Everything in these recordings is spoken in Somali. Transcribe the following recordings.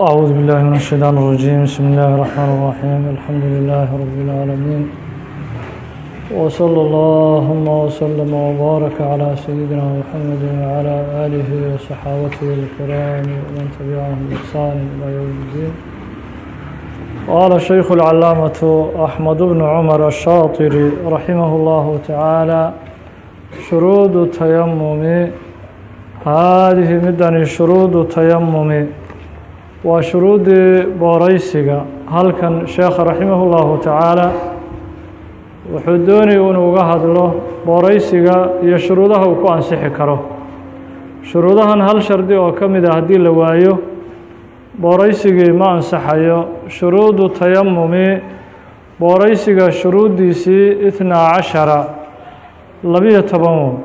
أعوذ بالله من الشيطان الرجيم بسم الله الرحمن الرحيم الحمد لله رب العالمين وصلى اللهم وسلم وبارك على سيدنا محمد وعلى آله وصحابته الكرام ومن تبعهم بإحسان إلى يوم الدين قال الشيخ العلامة أحمد بن عمر الشاطري رحمه الله تعالى شروط التيمم هذه مدني شروط التيمم waa shuruudii booraysiga. Halkan sheekha raximah اllahu tacaala wuxuu doonaya inuu uga hadlo booraysiga iyo shuruudaha uu ku ansixi karo. Shuruudahan hal shardi oo ka mid a haddii la waayo booraysigii ma ansaxayo. Shuruudu tayamumi booraysiga shuruuddiisii itnaa cashara labiyo toban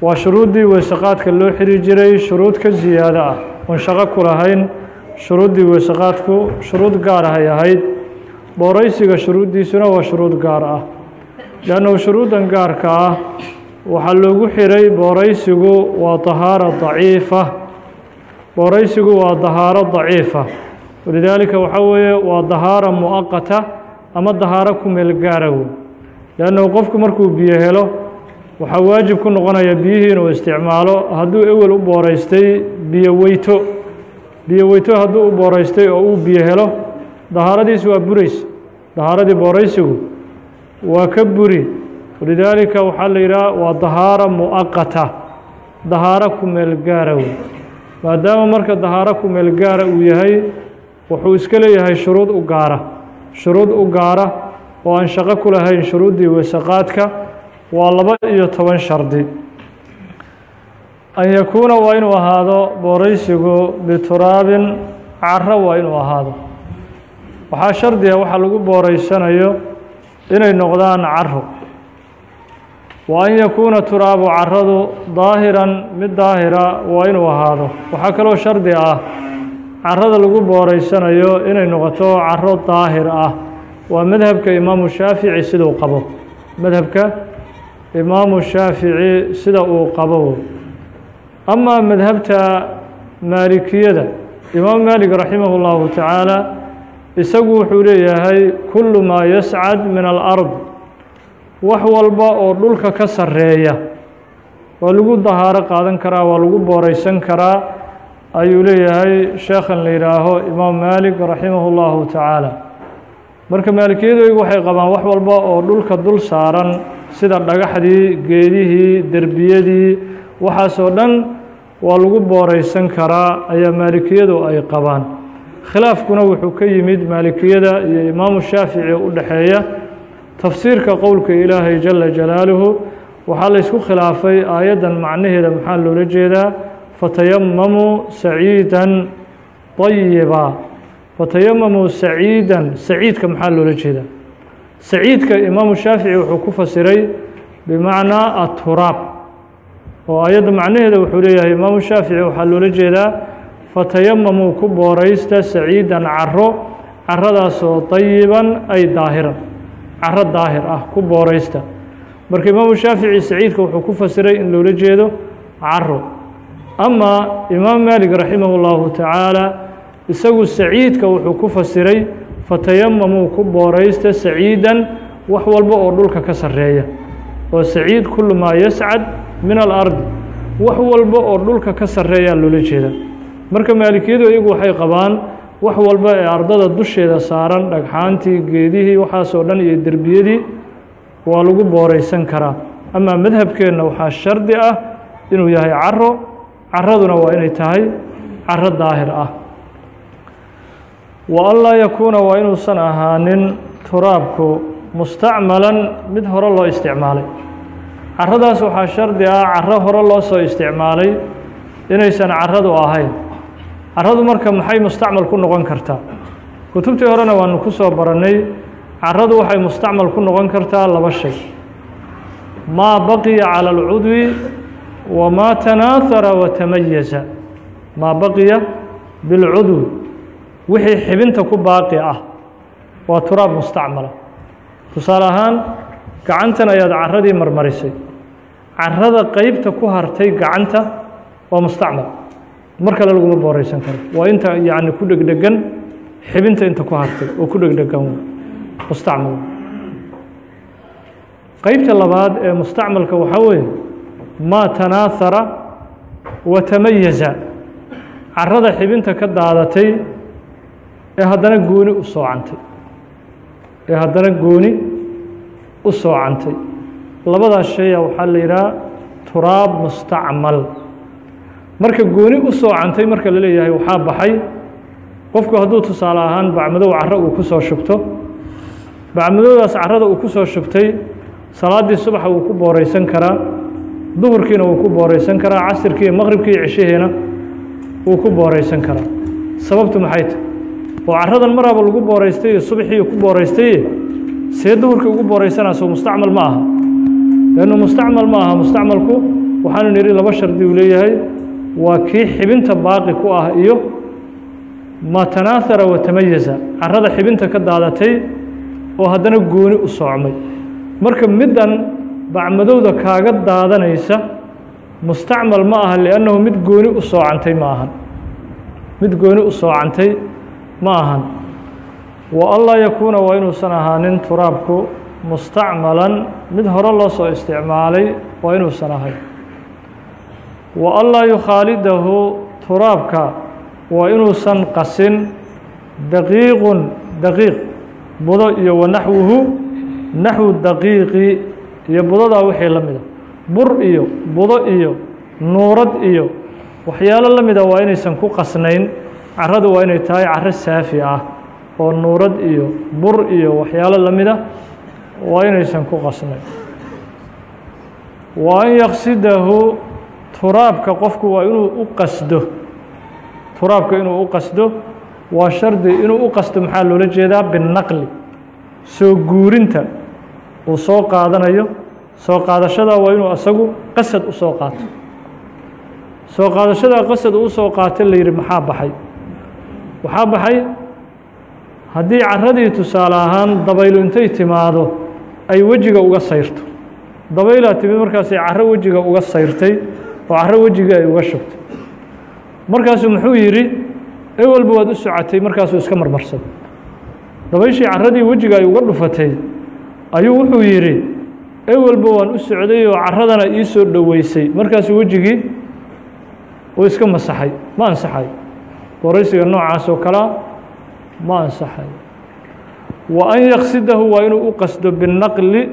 waa shuruuddii weysaqaadka loo xiri jiray shuruud ka siyaado ah. Oon shaqo ku lahayn shuruuddii weysaqaadku shuruud gaar ahay ahayd. Booraysiga shuruuddiisuna waa shuruud gaar ah. Leannahu shuruuddan gaarka ah waxaa loogu xiray booraysigu waa dahaaro daciifa booraysigu waa dahaaro daciifa walidaalika waxaa weeye waa dahaaro mu'aqata ama dahaaro ku meel gaara wey leannahu qofku markuu biyo helo waxaa waajib ku noqonaya biyihii inuu isticmaalo. Hadduu ewel u booraystay biyo weyto biyo weyto hadduu u booraystay oo uu biyo helo dahaaradiisi waa burays dahaaradii booraysigu waa ka buri. Walidaalika waxaa la yidhaha waa dahaaro mu'aqata. Dahaaro ku meel gaara wey. Maadaama marka dahaaro ku meel gaara uu yahay wuxuu iska leeyahay shuruud u gaara. Shuruud u gaara oo aan shaqo ku lahayn shuruuddii weysaqaadka waa laba iyo toban shardi an yakuuna waa inuu ahaado booraysigu bituraabin caro waa inuu ahaado. Waxaa shardiga waxaa lagu booraysanayo inay noqdaan caro wa an yakuuna turaabu caradu daahiran mid daahira waa inuu ahaado. Waxaa kaloo shardi ah carada lagu booraysanayo inay noqoto caro daahir ah. Waa madhabka imaamu shaafici sida uu qabo. Madhabka imaamu shaafici sida uu qabo amaa madhabta maalikiyada imaamu maalik raximah اllahu tacaala isagu wuxuu leeyahay kullu maa yascad min alard. Wax walba oo dhulka ka sarreeya waa lagu dahaaro qaadan karaa waa lagu booraysan karaa ayuu leeyahay sheekhan la yidhaaho imaam maalik raximah اllahu tacaala marka maalikiyadooygu waxay qabaan wax walba oo dhulka dul saaran sida dhagaxdii geedihii derbiyadii waxaasoo dhan waa lagu booraysan karaa ayaa maalikiyadu ay qabaan. Khilaafkuna wuxuu ka yimid maalikiyada iyo imaamu shaafici u dhexeeya tafsiirka qowlka ilaahay jala jalaaluhu. Waxaa laysku khilaafay aayaddan macnaheeda maxaa loola jeedaa? Fatayamamuu saciidan طayiba fatayamamuu saciidan saciidka maxaa loola jeedaa? Saciidka imaamu shaafici wuxuu ku fasiray bimacnaa aturaab oo aayadda macnaheeda wuxuu leeyahay imaamu shaafici waxaa loola jeedaa fatayamamuu ku booraysta saciidan caro caradaasoo dayiban ay daahiran caro daahir ah ku booraysta. Marka imaamu shaafici saciidka wuxuu ku fasiray in loola jeedo caro amaa imaam maalik raximah اllahu tacaala isagu saciidka wuxuu ku fasiray fatayamamuu ku booraysta saciidan wax walba oo dhulka ka sarreeya oo saciid kullu maa yascad min alardi wax walba oo dhulka ka sarreeyaa loola jeeda. Marka maalikiyadu iyagu waxay qabaan wax walba ee ardada dusheeda saaran dhagxaantii geedihii waxaasoo dhan iyo derbiyadii waa lagu booraysan karaa. Amaa madhabkeenna waxaa shardi ah inuu yahay caro caraduna waa inay tahay caro daahir ah. Wa an laa yakuuna waa inuusan ahaanin turaabku mustacmalan mid hore loo isticmaalay caradaas waxaa shardi ah caro hore loo soo isticmaalay inaysan caradu ahayn. Caradu marka maxay mustacmal ku noqon kartaa? Kutubtii horena waanu ku soo barannay caradu waxay mustacmal ku noqon kartaa laba shay. Maa baqiya calى اlcudwi wamaa tanaahara watamayaza maa baqiya bilcudwi wixii xibinta ku baaqi ah waa turaab mustacmala. Tusaale ahaan gacantan ayaad caradii marmarisay carada qeybta ku hartay gacanta waa mustacmal. Mar kale laguma booreysan karo. Waa inta yacni ku dhegdhegan xibinta inta ku hartay oo ku dhegdhegan mustacmal. Qeybta labaad ee mustacmalka waxaa weeye maa tanaahara wa tamayaza carada xibinta ka daadatay ee haddana gooni u soocantay ee haddana gooni u soocantay labadaas shaya waxaa la yidhaha turaab mustacmal. Marka gooni u soocantay marka la leeyahay waxaa baxay. Qofku hadduu tusaale ahaan bacmadow caro uu ku soo shubto. Bacmadowdaas carada uu ku soo shubtay salaaddii subaxa wuu ku booreysan karaa duhurkiina wuu ku booreysan karaa casirkii iyo maqribkii iyo cishihiina wuu ku booreysan karaa. Sababtu maxay tahy oo caradan maraaba lagu booreystay iyo subaxii ku booreystay see duhurkii ugu booreysanaa soo mustacmal ma aha leannu mustacmal ma aha mustacmalku waxaanu nidhi laba shardi uu leeyahay. Waa kii xibinta baaqi ku ah iyo ma tanaahara wa tamayaza carada xibinta ka daadatay oo haddana gooni u soocmay marka middan bacmadowda kaaga daadanaysa mustacmal ma aha liannahu mid gooni u soocantay ma ahan. Mid gooni u soocantay ma ahan. Wa anlaa yakuuna waa inuusan ahaanin turaabku mustacmalan mid hore loo soo isticmaalay waa inuusan ahayn wa anlaa yukhaalidahu turaabka waa inuusan qasin daqiiqun daqiiq budo iyo wa naxwuhu naxwu daqiiqi iyo budadaa wixii la mida bur iyo budo iyo nuurad iyo waxyaalo la mida waa inaysan ku qasnayn caradu waa inay tahay caro saafi ah oo nuurad iyo bur iyo waxyaalo la mida waa inaysan ku qasnayn wa an yaqsidahu turaabka qofku waa inuu u qasdo. Turaabka inuu u qasdo. Waa shardi inuu u qasdo. Maxaa loola jeedaa? Binaqli. Soo guurinta. Uu soo qaadanayo. Soo qaadashada waa inuu asagu qasad u soo qaato. Soo qaadashadaa qasad uu soo qaato la yidhi maxaa baxay? Waxaa baxay haddii caradii tusaale ahaan dabaylu intay timaado ay wejiga uga sayrto. Dabaylaa timid markaasay caro wejiga uga sayrtay oo caro wejiga ay uga shubtay. Markaasuu muxuu yidhi ewelba waad u socotay markaasuu iska marmarsaday. Dabayshii caradii wejiga ay uga dhufatay ayuu wuxuu yidhi ewelba waan u socday oo caradana ii soo dhoweysay markaasuu wejigii uu iska masaxay ma ansaxay. Booraysiga noocaas oo kalea ma ansaxay wa an yaqsidahu waa inuu u qasdo binaqli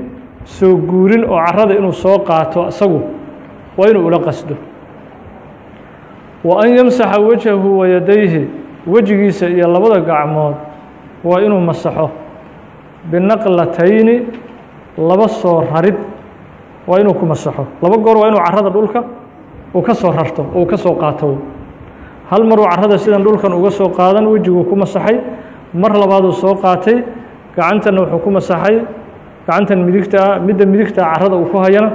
soo guurin oo carada inuu soo qaato isagu waa inuu ula qasdo. Wa an yamsaxa wajhahu wa yadayhi wejigiisa iyo labada gacmood waa inuu masaxo. Binaqlatayni laba soo rarid waa inuu ku masaxo. Laba goor waa inuu carada dhulka uu ka soo rarto uu ka soo qaato. Hal maruu carada sidan dhulkan uga soo qaadan wejiguu ku masaxay. Mar labaaduu soo qaatay gacantanna wuxuu ku masaxay. Gacantan midigta ah midda midigta carada uu ku hayana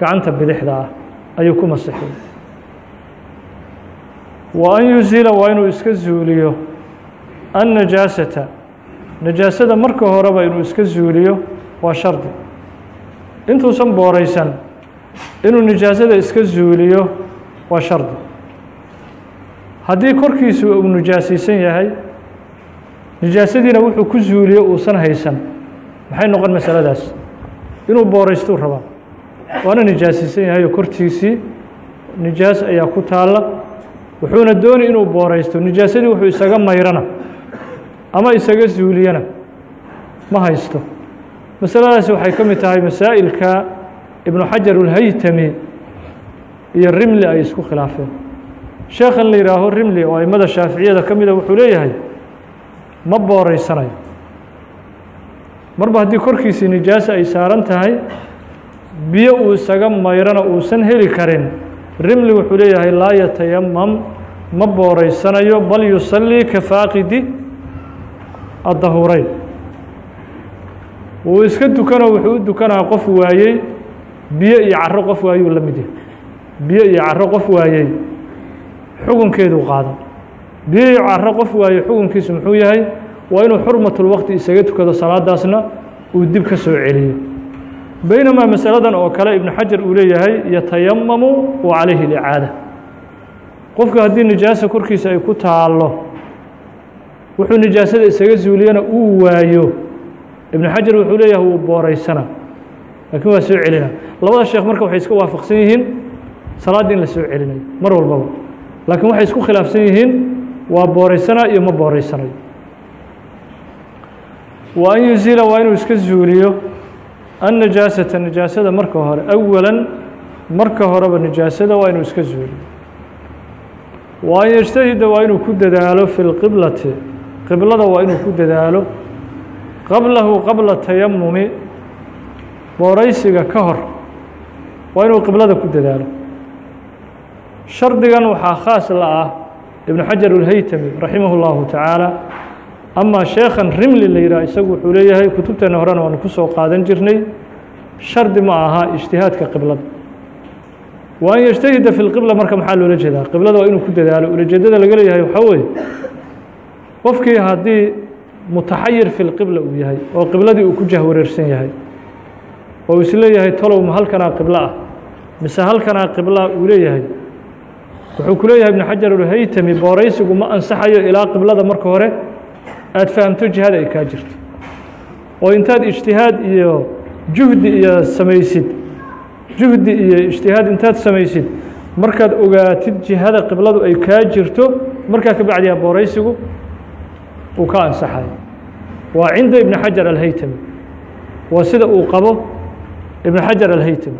gacanta bidixda ah ayuu ku masaxay. Wa an yusila waa inuu iska zuuliyo annajaasata. Najaasada marka horeba inuu iska zuuliyo waa shardi. Intuusan booraysan inuu nijaasada iska zuuliyo waa shardi. Haddii korkiisu uu nijaasaysan yahay nijaasadiina wuxuu ku zuuliyo uusan haysan. Maxay noqon masaladaas? Inuu booraystuu rabaa. Waana nijaasaysan yahay oo kortiisii nijaas ayaa ku taalla. Wuxuuna dooni inuu booraysto. Nijaasadii wuxuu isaga mayrana ama isaga zuuliyana ma haysto. Masaladaasi waxay ka mid tahay masaa'ilka ibnu xajar ulhaytami iyo rimli ay isku khilaafeen. Sheekhan la yihaaho rimli oo aimada shaaficiyada ka mida wuxuu leeyahay ma booreysanayo marba haddii korkiisii nijaasa ay saaran tahay biyo uu isaga mayrana uusan heli karin. Rimli wuxuu leeyahay laa yatayamam ma booreysanayo bal yusallii ka faaqidi addahuureyn wuu iska dukanoo wuxuu u dukanaa qof waayey biyo iyo caro qof waayuu la mid yahay. Biyo iyo caro qof waayey xukunkeeduu qaadan iyo caro qof waayey xukunkiisu muxuu yahay waa inuu xurmatulwaqti isaga tukado salaadaasna uu dib ka soo celiyo. Baynamaa masaladan oo kale ibnu xajar uu leeyahay yatayamamu wa calayhi اlicaada qofku haddii nijaasa korkiisa ay ku taallo wuxuu nijaasada isaga zuuliyana uu waayo. Ibnu xajar wuxuu leeyahay wuu booreysana laakiin waa soo celina labada sheekh marka waxay iska waafaqsan yihiin salaaddii in la soo celinayo mar walbaba. Laakiin waxay isku khilaafsan yihiin waa booreysana iyo ma booreysanayo wa an yuziila waa inuu iska zuuliyo annajaasata nijaasada marka hore. Awalan marka horeba nijaasada waa inuu iska zuuliyo. Wa an yجtahida waa inuu ku dadaalo fi اlqiblati qiblada waa inuu ku dadaalo qablahu qabla tayamumi booraysiga ka hor. Waa inuu qiblada ku dadaalo. Shardigan waxaa khaas la ah ibn xajar اlhaytami raximah اllahu tacaala amaa sheekhan rimli la yidhaha isagu wuxuu leeyahay kutubteenna horena waanu ku soo qaadan jirnay. Shardi ma ahaa ijtihaadka qiblada. Wa an yajtahida fi lqibla marka maxaa loola jeedaa? Qiblada waa inuu ku dadaalo. Ulajeedada laga leeyahay waxaa weye qofkii haddii mutaxayir fi lqibla uu yahay oo qibladii uu ku jahwareersan yahay oo is leeyahay talow ma halkanaa qiblo ah mise halkanaa qibla uu leeyahay wuxuu ku leeyahay ibnu xajar ulhaytami booraysigu ma ansaxayo ilaa qiblada marka hore aada fahamto jihada ay kaa jirto. Oo intaad ijtihaad iyo juhdi iyo samaysid juhdi iyo ijtihaad intaad samaysid markaad ogaatid jihada qibladu ay kaa jirto markaa ka bacdiyaa booraysigu uu ka ansaxayo waa cinda ibn xajar alhaytami waa sida uu qabo ibn xajar alhaytami.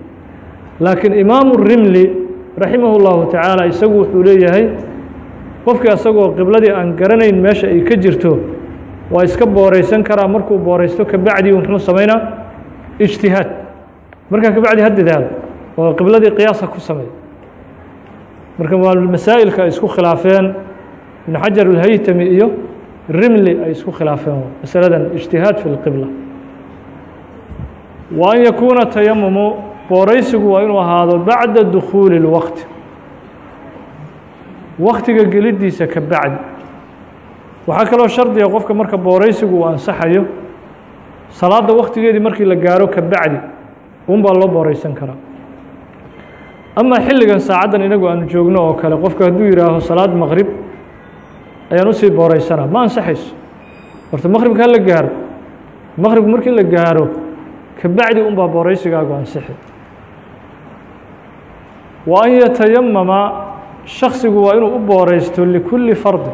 Laakiin imaamu rimli raximah اllahu tacaala isagu wuxuu leeyahay qofkii asagoo qibladii aan garanayn meesha ay ka jirto waa iska booreysan karaa. Markuu booreysto kabacdi muxuu samaynaa ijtihaad. Markaa kabacdi ha dadaalo oo qibladii qiyaasa ku sameey marka masaa'ilka ay isku khilaafeen ibn xajar alhaytami iyo rimli ay isku khilaafeen masaladan ijtihaad fi اlqibla wa an yakuuna tayamumu booraysigu waa inuu ahaado bacda dukhuuli اlwaqti waktiga gelidiisa ka bacdi. Waxaa kaloo shardiga qofka marka booraysigu uu ansaxayo salaadda waktigeedii markii la gaaro ka bacdi un baa loo booreysan karaa. Ama xilligan saacaddan inagu aanu joogno oo kale qofka hadduu yihaaho salaad maqrib ayaan u sii booreysanaa ma ansaxayso. Horta maqribka ha la gaaro. Maqribku markii la gaaro ka bacdi un baa booreysigaagu ansixi wa an yatayamama shaksigu waa inuu u booreysto likulli fardi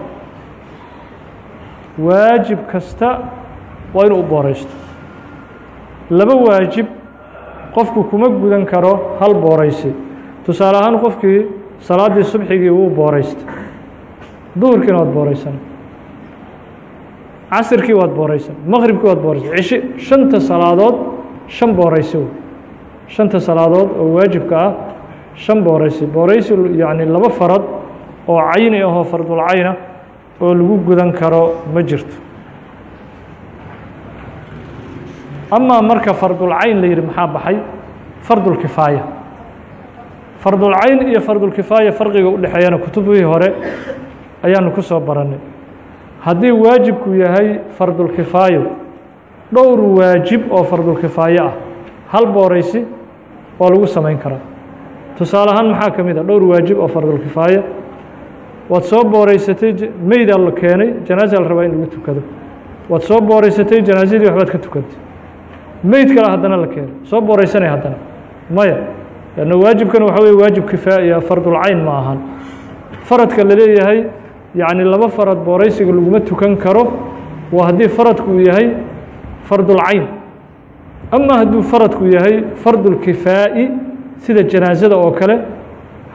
waajib kasta waa inuu u booreysto laba waajib qofku kuma gudan karo hal booreysi tusaale ahaan qofkii salaaddii subxigii wuu booreysta duhurkiina waad booreysan casirkii waad booreysan maqribkii waad booreysan cishi shanta salaadood shan booreysi wey shanta salaadood oo waajibka ah shan booreysi booreysi yacni laba farad oo cayni ahoo fardulcayna oo lagu gudan karo ma jirto. Amaa marka fardulcayn la yidhi maxaa baxay? Fardulkifaaya fardulcayn iyo fardulkifaaya farqiga u dhexeeyana kutubihii hore ayaanu ku soo barannay. Haddii waajibku yahay fardulkifaayo dhowr waajib oo fardulkifaayo ah hal booreysi waa lagu samayn karaa tusaale ahaan maxaa ka mid a? dhowr waajib oo fardulkifaaya waad soo booreysatay meydaa la keenay janaaza la rabaa in lagu tukado. Waad soo booreysatay janaasadii waxbaad ka tukantay. Meyd kale haddana la keenay. Soo booreysanay haddana. Maya lanna waajibkan waxa weye waajib kifaaya fardulcayn ma ahan. Faradka la leeyahay yacni laba farad booreysiga laguma tukan karo waa haddii faradku yahay fardulcayn ama hadduu faradku yahay fardulkifaa'i sida janaasada oo kale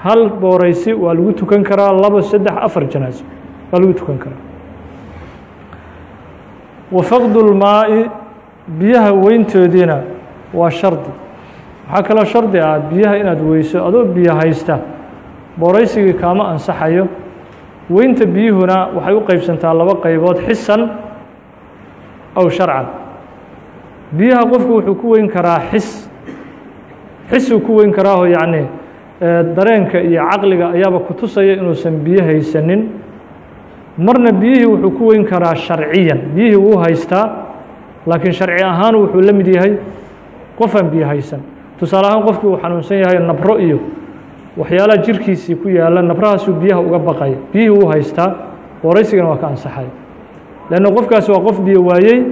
hal booreysi waa lagu tukan karaa labo saddex afar janaaso waa lagu tukan karaa. Wa faqdu lmaa'i biyaha weyntoodiina waa shardi. Waxaa kaloo shardi ah biyaha inaad weyso adoo biyo haysta booreysigii kaama ansaxayo. Weynta biyuhuna waxay u qeybsantaa laba qaybood xisan aw sharcan. Biyaha qofku wuxuu ku weyn karaa xis xisuu ku weyn karaaho yacni dareenka iyo caqliga ayaaba ku tusaya inuusan biyo haysanin. Marna biyihii wuxuu ku weyn karaa sharciyan. Biyihii wuu haystaa laakiin sharci ahaan wuxuu la mid yahay qofaan biyo haysan. Tusaale ahaan qofkii uu xanuunsan yahay nabro iyo waxyaalaha jirkiisii ku yaalla nabrahaasuu biyaha uga baqaya biyihii uu haystaa booraysigana waa ka ansaxaya leanna qofkaasi waa qof biyo waayey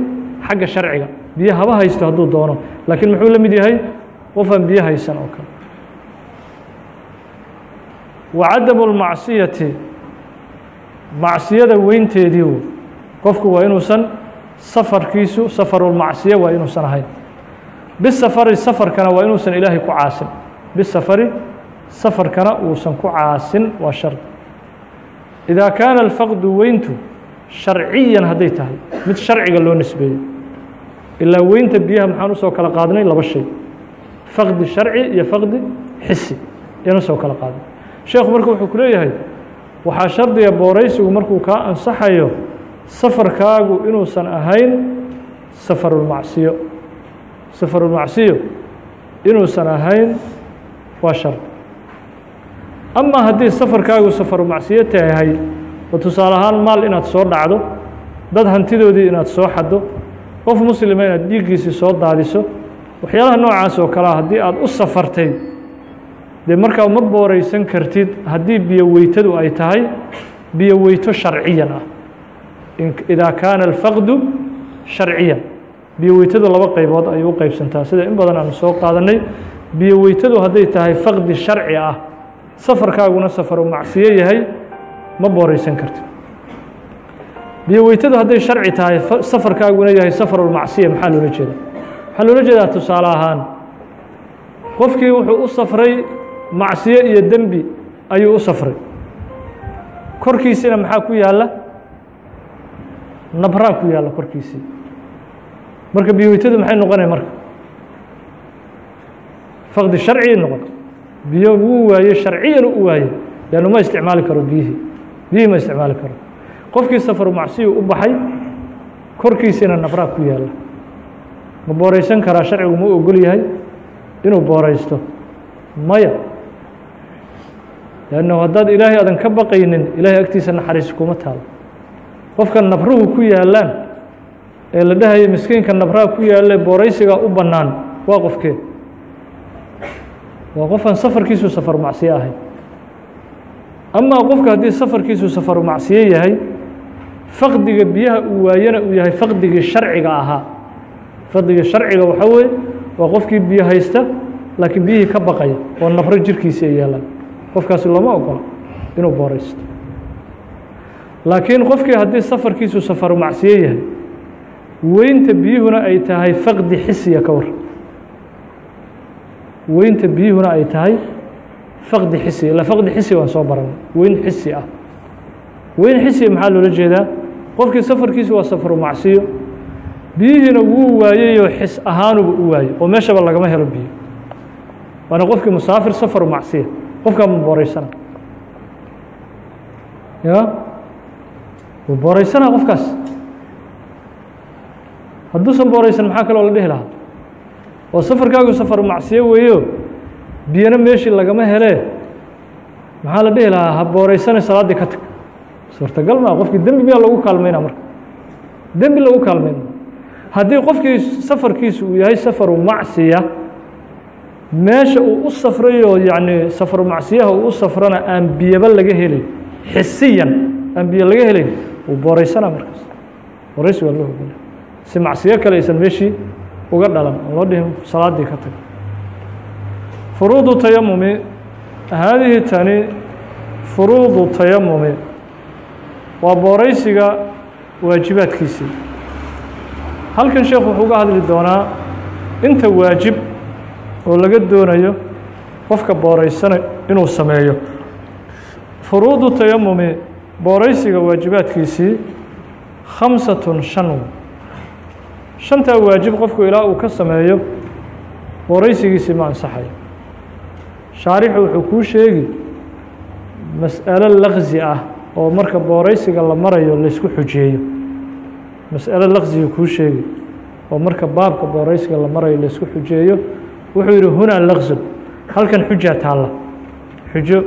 xagga sharciga. Biyo haba haysto hadduu doono. Laakiin muxuu la mid yahay qofaan biyo haysan oo kale. Wa cadamu اlmacsiyati macsiyada weynteedii w qofku waa inuusan safarkiisu safarulmacsiya waa inuusan ahayn. Bisafari safarkana waa inuusan ilaahay ku caasin. Bisafari safarkana uusan ku caasin waa shardi idaa kaana alfaqdu weyntu sharciyan hadday tahay mid sharciga loo nisbeeyo. Ilaa weynta biyaha maxaan u soo kala qaadnay laba shay faqdi sharci iyo faqdi xisi ayaan u soo kala qaadnay sheekhu marka wuxuu ku leeyahay waxaa shardiga booraysigu markuu kaa ansaxayo safarkaagu inuusan ahayn safarulmacsiyo safarulmacsiyo inuusan ahayn waa shard ama haddii safarkaagu safarulmacsiyo tahay oo tusaale ahaan maal inaad soo dhacdo dad hantidoodii inaad soo xaddo qof muslima inaad dhiiggiisii soo daadiso waxyaalaha noocaas oo kalea haddii aad u safartay dee markaa ma booraysan kartid haddii biyo weytadu ay tahay biyo weyto sharciyan ah. Idaa kaana alfaqdu sharciyan. Biyo weytadu laba qaybood ayay u qeybsantaa sida in badan aanu soo qaadanay biyo weytadu hadday tahay faqdi sharci ah safarkaaguna safaru macsiyo yahay ma booraysan kartid. Biyo hadday sharci tahay safarkaaguna yahay safarulmacsiya maxaa loola jeeda waxaa loola jeedaa tusaale ahaan qofkii wuxuu u safray macsiyo iyo dembi ayuu u safray. Korkiisina maxaa ku yaalla? Nabraa ku yaalla korkiisii. Marka biyoweytadu maxay noqonaya marka? Faqdi sharcii noqon. Biyo wuu waaye sharciyan u waaye. Leannu ma isticmaali karo biyihii. Biyihii ma isticmaali karo. Qofkii safaru macsiyu u baxay korkiisina nabraa ku yaalla ma booraysan karaa sharcigu ma ogol yahay inuu booraysto? Maya. Lannahu haddaad ilaahay aadan ka baqaynin ilaahay agtiisa naxariis kuma taalo qofka nabruhu ku yaallaan ee la dhahaya miskiinka nabraha ku yaalle booraysigaa u bannaan waa qofkee? Waa qofaan safarkiisu safaru macsiyo ahayn amaa qofka haddii safarkiisu safaru macsiyo yahay faqdiga biyaha uu waayana uu yahay faqdigii sharciga ahaa faqdigii sharciga waxaa weeye waa qofkii biyo haysta laakiin biyihii ka baqaya oo nabro jirkiisi ay yaallaan qofkaasi looma ogola inuu booraysto. Laakiin qofkii haddii safarkiisu safaru macsiyo yahay weynta biyuhuna ay tahay faqdi xisiya ka war. Weynta biyuhuna ay tahay faqdi xisi ila faqdi xisi waan soo baranay weyn xisi ah weyn xisiya maxaa loola jeedaa? Qofkii safarkiisu waa safaru macsiyo biyihiina wuu waayeyoo xis ahaanuba u waayey oo meeshaba lagama helo biyo. Waana qofkii musaafir safaru macsiya. Qofkaa ma booraysana ya wuu booraysana qofkaas. Hadduusan booraysan maxaa kaloo la dhihi lahaa? Oo safarkaagu safaru macsiyo weeyo. Biyana meeshii lagama helee maxaa la dhihi lahaa? Ha booraysana salaaddii ka tag. Suurtagal maa qofkii dembi miyaa lagu kaalmayna marka. Dembi lagu kaalmayna haddii qofkii safarkiisu uu yahay safaru macsiya meesha uu u safrayoo yacni safaru macsiyaha uu u safrana aan biyaba laga helay xisiyan aan biyo laga helayn wuu booraysanaa markaas. Booraysi waa loo hogolay si macsiyo kale aysan meeshii uga dhalan oo loo dhihin salaaddii ka tag furuudu tayamumi haadihi tani furuudu tayamumi waa booraysiga waajibaadkiisii halkan sheekhu wuxuu uga hadli doonaa inta waajib oo laga doonayo qofka booraysana inuu sameeyo. Furuudu tayamumi booraysiga waajibaadkiisii khamsatun shan. Shantaa waajib qofku ilaa uu ka sameeyo booraysigiisii ma ansaxayo shaarixu wuxuu kuu sheegi mas'alo laqsi ah oo marka booraysiga la marayo laysku xujeeyo mas'alo laqsiga kuu sheegi oo marka baabka booraysiga la marayo laysku xujeeyo wuxuu yidhi hunaa laqsun halkan xujaa taalla. Xujo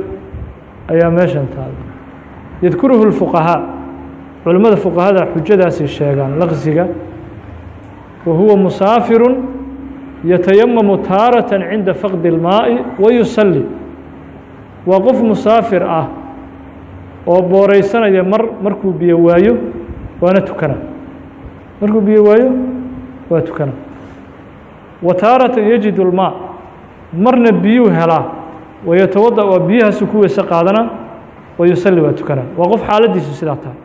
ayaa meeshan taalla. Yadkuruhu lfuqahaa culimmada fuqahada xujadaasay sheegaan laqsiga wa huwa musaafiru yatayamamu taaratan cinda faqdi اlmaaءi wa waa qof musaafir ah oo booraysanaya mar markuu biyo waayo waana tukana markuu biyo waayo waa tukana wa taaratan yajidu lmaa marna biyuu helaa. Wayatawada waa biyahaasu ku weyse qaadana wa yusalli waa tukana. Waa qof xaaladiisu sidaa tahay.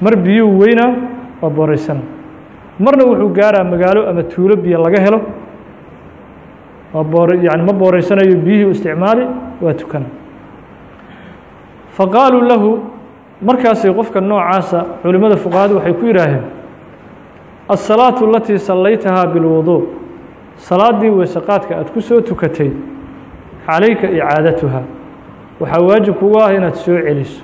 Mar biyuu weynaa waa booraysana marna wuxuu gaaraa magaalo ama tuulo biyo laga helo waa boor yani ma booraysanayo biyihii u isticmaali waa tukana. Faqaaluu lahu markaasi qofka noocaasa culimmada fuqahadu waxay ku yidhaaheen asalaatu alatii sallaytahaa bilwuduu salaadii weeseqaadka aad ku soo tukatay calayka icaadatuha. Waxaa waajib kugu ah inaad soo celiso.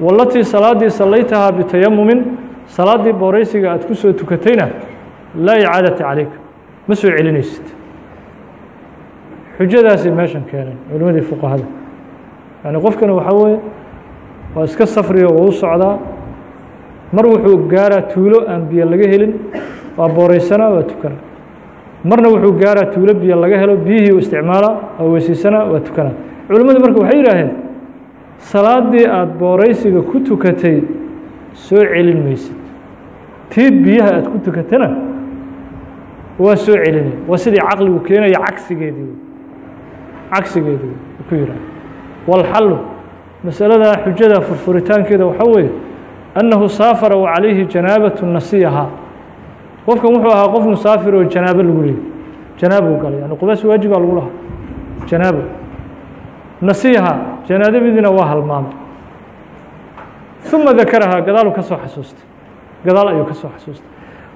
Walatii salaaddii sallaytahaa bitayamumin salaadii booraysiga aad ku soo tukatayna laa icaadata calayka. Ma soo celinaysid. Xujadaasay meeshan keeneen culimmadii fuqahada. Yani qofkana waxaa weeye waa iska safriyo waa u socdaa mar wuxuu gaaraa tuulo aan biyo laga helin waa booraysanaa waa tukana marna wuxuu gaaraa tuulo biyo laga helo biyihii u isticmaalaa waa weysiisanaa waa tukana culimmadu marka waxay yidhaaheen salaaddii aada booraysiga ku tukatay soo celin maysid. Tii biyaha aad ku tukatana waa soo celinaya waa sidii caqligu keenaya cagsigeedii cagsigeedii ku yidhaah walxallu masalada xujada furfuritaankeeda waxaa weeye annahu saafara wa calayhi janaabatu nasiyaha qofkan wuxuu ahaa qof musaafir oo janaabo lagu leeyay. Janaabuu galay yani qubaas waajiba lagu lahaa. Janaabo. Nasiyaha janaadabadiina waa halmaamay ثuma dakarahaa gadaaluu ka soo xasuustay. Gadaal ayuu ka soo xasuustay.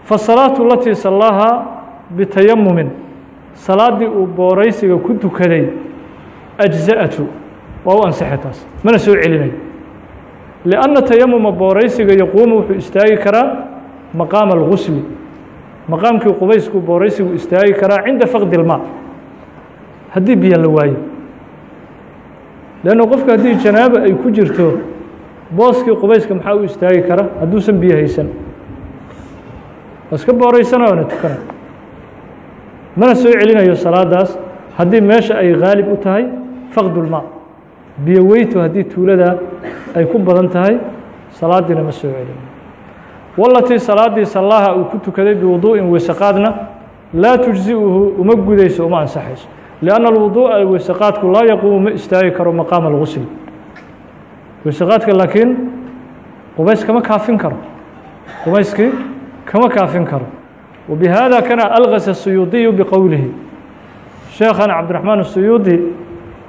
Fasalaatu latii sallaahaa bitayamumin salaaddii uu booraysiga ku dukaday ajza'tu waa u ansaxe taas mana soo celinayo lianna tayamuma booraysiga yaquumu wuxuu istaagi karaa maqaama algusli maqaamkii qubayskuu booraysigu istaagi karaa cinda faqdi ilmaa haddii biyo la waayo. Leanna qofka haddii janaaba ay ku jirto booskii qubayska maxaa u istaagi kara? Hadduusan biyo haysan. Waa iska booraysanoo na tukana. Mana soo celinayo salaadaas. Haddii meesha ay gaalib u tahay faqdulmaa biyo weyto haddii tuulada ay ku badan tahay salaadiina ma soo celin. Walatii salaaddii sallaha uu ku tukaday biwuduu'in weyseqaadna laa tujzi'uhu uma gudayso uma ansaxayso. Lianna alwuduu'a weyseqaadku laa yaquumu ma istaagi karo maqaama algusl weyseqaadka laakiin qubays kama kaafin karo. Qubayskii kama kaafin karo. Wabihaada kana alqasa suyuudiyu biqowlihi sheekhan cabdiraxmaan asuyuudi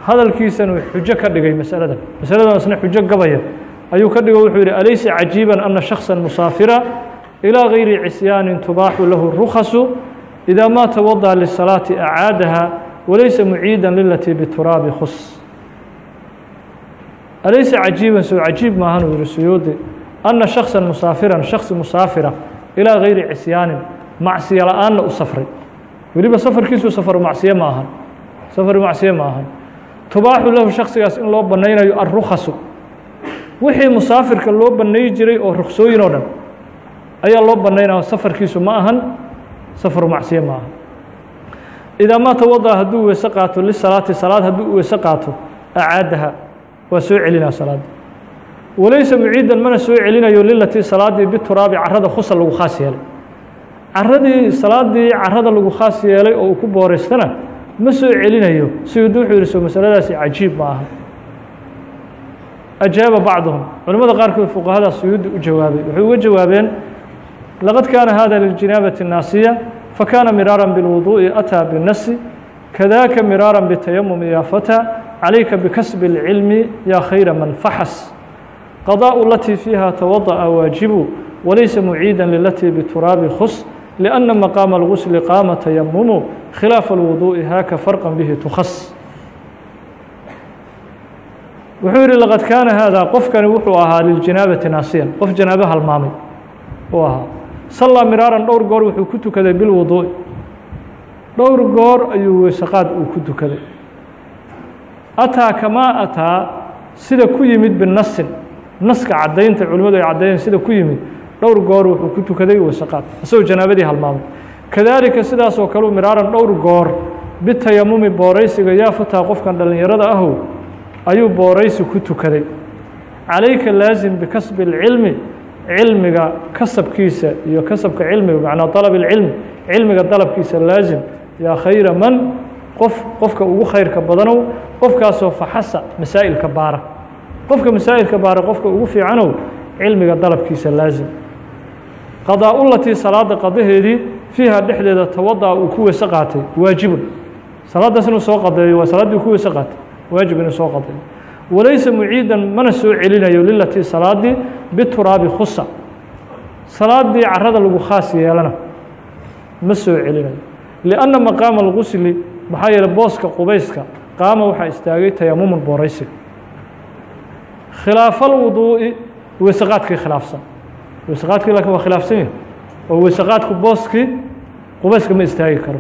hadalkiisanuu xujo ka dhigay masaladan masaladan isna xujo gabaya ayuu ka dhigo wuxuu yidhi alaysa cajiiban ana shaksan musaafira ilaa gayri cisyaanin tubaaxu lahu rukasu idaa maa tawadaأa lisalaati acaadaha walaysa muciidan lilatii bituraabi khus. Alaysa cajiiban soo cajiib maahanuu yihi suyuudi ana shaksan musaafiran shaksi musaafira ilaa gayri cisyaanin macsiyo la'aanna u safray. Weliba safarkiisuu safaru macsiye ma ahan macsiye ma tubaaxu lahu shaksigaas in loo banaynayo alrukhasu wixii musaafirka loo banay jiray oo ruksooyin oo dhan ayaa loo banaynaya safarkiisu ma ahan safaru macsiye ma ahan. Idaa ma tawadaأ hadduu weyse qaato lisalaati salaad hadduu weyse qaato acaadaha waa soo celinaa salaadda walaysa muciidan mana soo celinayo lilatii salaaddii bituraabi carada khusa lagu khaas yeelay. Caradii salaaddii carada lagu khaas yeelay oo uu ku booraystana ma soo celinayo? Suyuudi wuxuu yihi soo masaladaasi cajiib ma aha. Ajaaba bacduhum. Culimmada qaarkood fuqahada suyuudi u jawaabay. Waxay uga jawaabeen laqad kaana hada liljinaabati naasiya fakana miraaran bilwuduu'i ataa binasi kadaaka miraaran bitayamumi yaa fata calayka bikasbi اlcilmi yaa khayra man faxas. Qadaa'u latii fiiha tawada'a waajibu walaysa muciidan lilatii bituraabi khus. لأن مقام الغسل قام تيمم khiلاaف الوضuء haka فرقا bه تخص wuxuu yihi لqad kaana hذا qofkani wuxuu ahaa liلجinاabaةi naasiya qof janaabe halmaamay u ahaa sallaa miraaran dhowr goor wuxuu ku tukaday bilwuduu'i dhowr goor ayuu weysaqaad uu ku tukaday ataa kamaa ataa sida ku yimid binasin naska caddaynta culimmadu ay caddeeyeen sida ku yimid dhowr goor wuxuu ku tukaday weysaqaad isagoo janaabadii halmaamay. Kadaalika sidaasoo kaleu miraaran dhowr goor. Bitayamumi booraysiga yaa fataa qofkan dhallinyarada ahow ayuu booraysi ku tukaday. Calayka laasim bikasbi اlcilmi cilmiga kasabkiisa iyo kasabka cilmiga macnaa dalab اlcilmi cilmiga dalabkiisa laasim yaa khayra man qof qofka ugu khayrka badanow qofkaasoo faxasa masaa'ilka baara. Qofka masaa'ilka baara qofka ugu fiicanow cilmiga dalabkiisa laasim qadaa-ulatii salaada qadaheedii fiiha dhexdeeda tawada'a uu ku weyse qaatay waajibun. Salaadaas inuu soo qadeeyo waa salaaddii ku weyse qaatay waajib inuu soo qadeeyo walaysa muciidan mana soo celinayo lilatii salaadii bituraabi khusa salaadii carada lagu khaas yeelana ma soo celinayo. Lianna maqaama algusli maxaa yeeley booska qubayska qaama waxaa istaagay tayamumun booraysiga khilaafal wuduu'i weyseqaadkii khilaafsan weyseqaadkii laakiin waa khilaafsan yahi oo weyseqaadku booskii qubayska ma istaagi karo.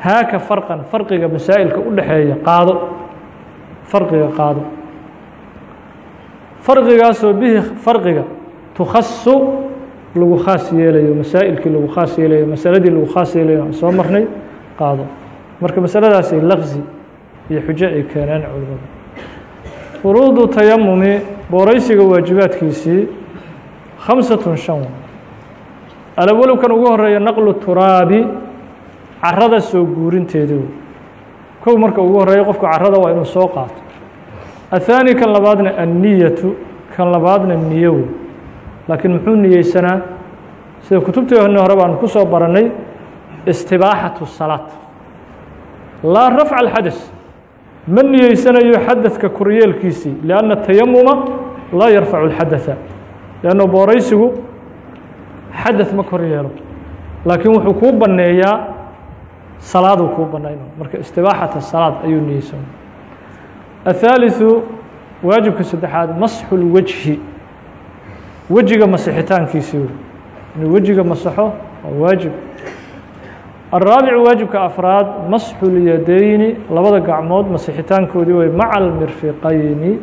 Haaka farqan farqiga masaa'ilka u dhexeeya qaado. Farqiga qaado. Farqigaasoo bihi farqiga tukhasu lagu khaas yeelayo masaa'ilkii lagu khaas yeelayo masaladii lagu khaas yeelayo aan soo marnay qaado. Marka masaladaasi laqsi iyo xujo ay keeneen culimadu. Furuudu tayamumi booraysiga waajibaadkiisii hamsatun shan. Alawalowkan ugu horreeya naqlu turaabi carada soo guurinteeda kow marka ugu horreeya qofku carada waa inuu soo qaato. Athaani kan labaadna anniyatu. Kan labaadna niyow. Laakiin muxuu niyeysanaa? Sida kutubteeni hore baanu ku soo baranay istibaaxatu salaad laa rafca alxades ma niyeysanayo xadadka koryeelkiisii lianna tayamuma laa yarfacu اlxadaa لأnno booraysigu xadaث ma kor yeelo laakiin wuxuu kuu banneeyaa salaaduu kuu bannayno marka istibaaxaةa الsalaaة ayuu niyeysanay الثالثu waajibka saddexaad masxu اlwejhi wejiga masixitaankiisii wey inuu wejiga masaxo waa waajib الraabicu waajibka afraad masxu اlyadayni labada gacmood masixitaankoodii wey maca almirfiqayni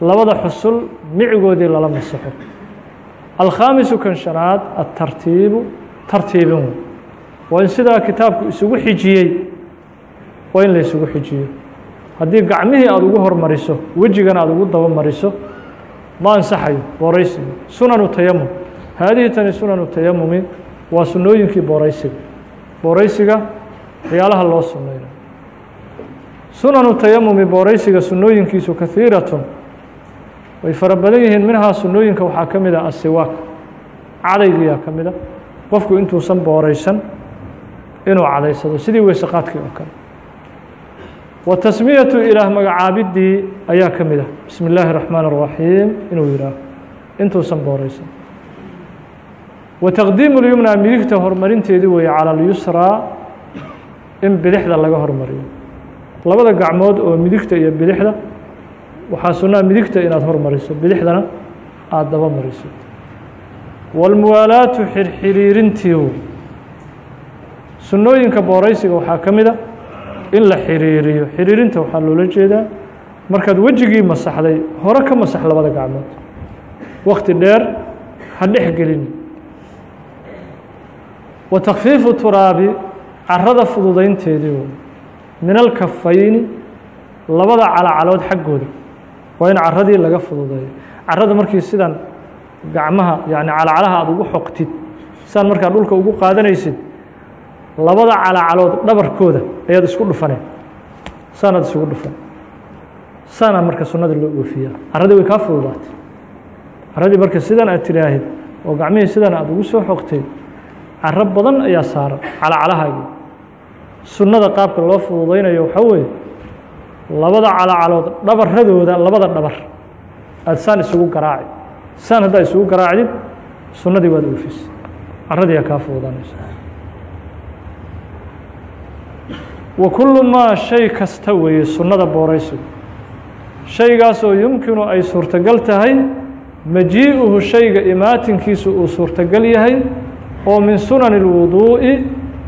labada xusul micigoodii lala masaxo alkhaamisu kan shanaad atartiibu tartiibin waa in sidaa kitaabku isugu xijiyey waa in la isugu xijiyo haddii gacmihii aada ugu hormariso wejigana aada ugu daba mariso ma ansaxayo booraysiga sunanu tayamum haadihi tani sunanu tayamumi waa sunnooyinkii booraysiga booraysiga waxyaalaha loo sunnayna sunanu tayamumi booraysiga sunnooyinkiisu kahiiratun way fara badan yihiin midnaha sunnooyinka waxaa ka mid ah a asiwaak cadaygiyaa ka mid a qofku intuusan booraysan inuu cadaysado. Sidii weyseqaadkii oo kale. Wa tasmiyatu ilaah magacaabiddii ayaa ka mid ah. Bismi illaahi raxmaan araxiim inuu yidhaaho intuusan booraysan. Wa taqdiimu lyumnaa midigta horumarinteedii weeye cala alyusraa in bidixda laga hormariyo. Labada gacmood oo midigta iyo bidixda waxaa sunnaa midigta inaad hormariso bidixdana aada daba mariso. Wاlmuwaalaatu xirxiriirintii. Sunnooyinka booraysiga waxaa ka mid a in la xiriiriyo. Xiriirinta waxaa loola jeedaa markaad wejigii masaxday hore ka masax labada gacmood. Wakti dheer ha dhex gelin. Wa takfiifu turaabi carada fududaynteedii min alkafayni labada calacalood xaggooda waa in caradii laga fududeeyo carada markii sidan gacmaha yani calacalaha aada ugu xoqtid sidaan markaa dhulka ugu qaadanaysid labada calacalood dhabarkooda ayaad isku dhufaneen. Saanaad isugu dhufan saanaa marka sunnada loo oofiyaa. Caradii way kaa fududaatay. Caradii marka sidan aad tidhaahid oo gacmihii sidan aad ugu soo xoqtay caro badan ayaa saaran calacalahaagii sunnada qaabka loo fududaynayo waxaa weeye labada calacalood dhabaradooda labada dhabar. Aad saan isugu garaaci. Saan haddaa isugu garaacdid sunnadii waad oofisay caradiiyaa kaa fududanaysa wa kullu maa shay kasta weeye sunnada booraysigu shaygaasoo yumkinu ay suurtagal tahay majii'uhu shayga imaatinkiisu uu suurtagal yahay oo min sunani اlwuduu'i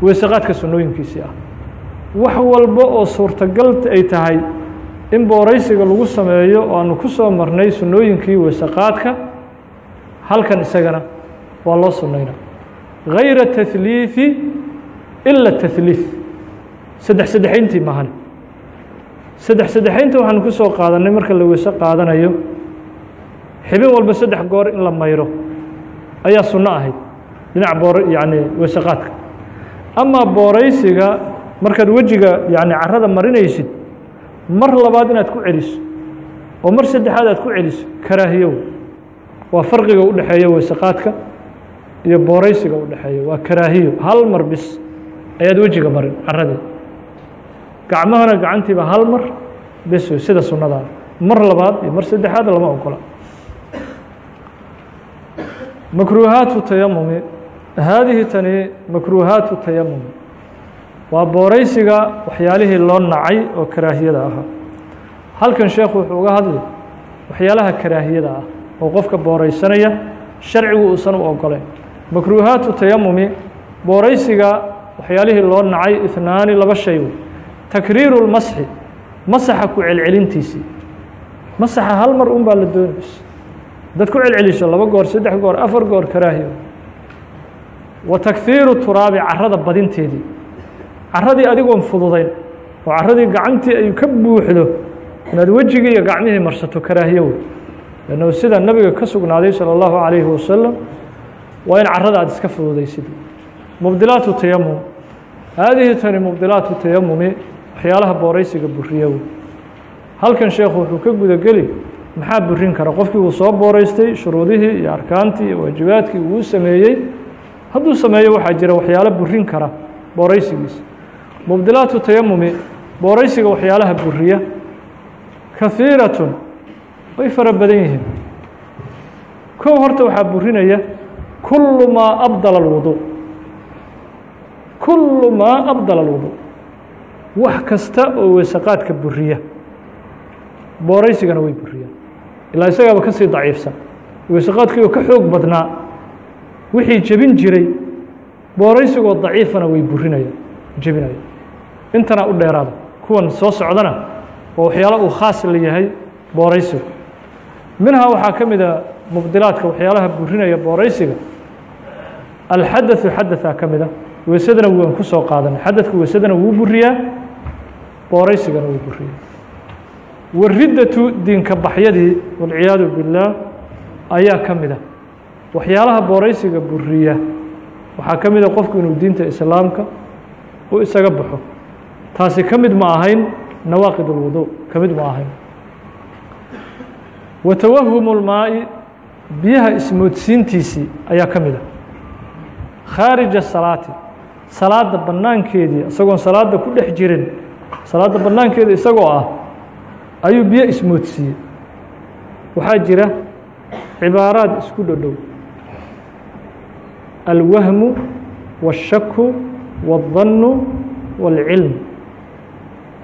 weysaqaadka sunnooyinkiisii ah wax walba oo suurtagal ay tahay in booraysiga lagu sameeyo oo aanu ku soo marnay sunnooyinkii weysaqaadka halkan isagana waa loo sunnaynaa. Gayra tahliiثi ila tahliiث saddex saddexayntii mahane saddex saddexaynta waxaanu ku soo qaadanay marka la weyse qaadanayo xibin walba saddex goor in la mayro ayaa sunno ahayd dhinac boor yacni weyse qaadka amaa booraysiga markaad wejiga yacni carrada marinaysid mar labaad inaad ku celiso oo mar saddexaad aad ku celiso karaahiyow waa farqiga u dhexeeya weyse qaadka iyo booraysiga u dhexeeya waa karaahiyo. Hal mar bis ayaad wejiga marin carradii. Gacmahana gacantiiba hal mar bes wey sida sunnadaa mar labaad iyo mar saddexaad lama ogola. Makruuhaatu tayamumi haadihi tani makruuhaatu tayamumi waa booraysiga waxyaalihii loo nacay oo karaahiyada ahaa halkan sheekhu wuxuu uga hadli waxyaalaha karaahiyada ah oo qofka booraysanaya sharcigu uusan u ogolayn makruuhaatu tayamumi booraysiga waxyaalihii loo nacay ihnaani laba shay wey. Takriiru lmasxi masaxa ku celcelintiisii masaxa hal mar un baa la doonaysa. Dad ku celceliso laba goor saddex goor afar goor karaahiyo. Wa takhiiru turaabi carrada badinteedii carradii adigoon fududayn oo carradii gacantii ay ka buuxdo inaad wejigii iyo gacmihii marsato karaahiyo wey lannahu sida nabiga ka sugnaaday salى اllahu calayhi wasalam waa in carrada aad iska fududaysid. Mubdilaatu tayamum. Haadihi tani mubdilaatu tayamumi waxyaalaha booraysiga buriya wey halkan sheekhu wuxuu ka gudageli maxaa burin kara? Qofkii uu soo booraystay shuruudihii iyo arkaantii iyo waajibaadkii uu sameeyey. Hadduu sameeyo waxaa jira waxyaalo burin kara booraysigiisa mubdilaatu tayamumi booraysiga waxyaalaha buriya kahiiratun way fara badan yihiin. Kow horta waxaa burinaya kullu maa abdala alwudu. Kullu maa abdala alwudu. Wax kasta oo weesaqaadka buriya booraysigana way buriyaan ilaa isagaaba ka sii daciifsan. Weesaqaadkii oo ka xoog badnaa. Wixii jebin jiray booraysigoo daciifana way burinayaan jebinaya intana u dheeraada kuwan soo socdana oo waxyaalo uu khaas la yahay booraysigu minhaa waxaa ka mid a mubdilaadka waxyaalaha burinaya booraysiga. Alxadaثu xadaثaa ka mid a weysadana waan ku soo qaadanay. Xadadku weysadana wuu buriyaa booraysigana wuu buriyaa wariddatu diinka baxyadii walciyaadu billaah ayaa ka mid a. Waxyaalaha booraysiga buriya waxaa ka mid a qofku inuu diinta islaamka u isaga baxo taasi ka mid ma ahayn nawaaqid اlwudu ka mid ma ahayn wa tawahumu اlmaa'i biyaha ismoodsiintiisii ayaa ka mid a khaarija salaati salaadda bannaankeedii isagoon salaadda ku dhex jirin salaadda bannaankeeda isagoo ah ayuu biyo ismoodsiiyey waxaa jira cibaaraad isku dhodhow alwahmu waالshaku waالdannu wاlcilm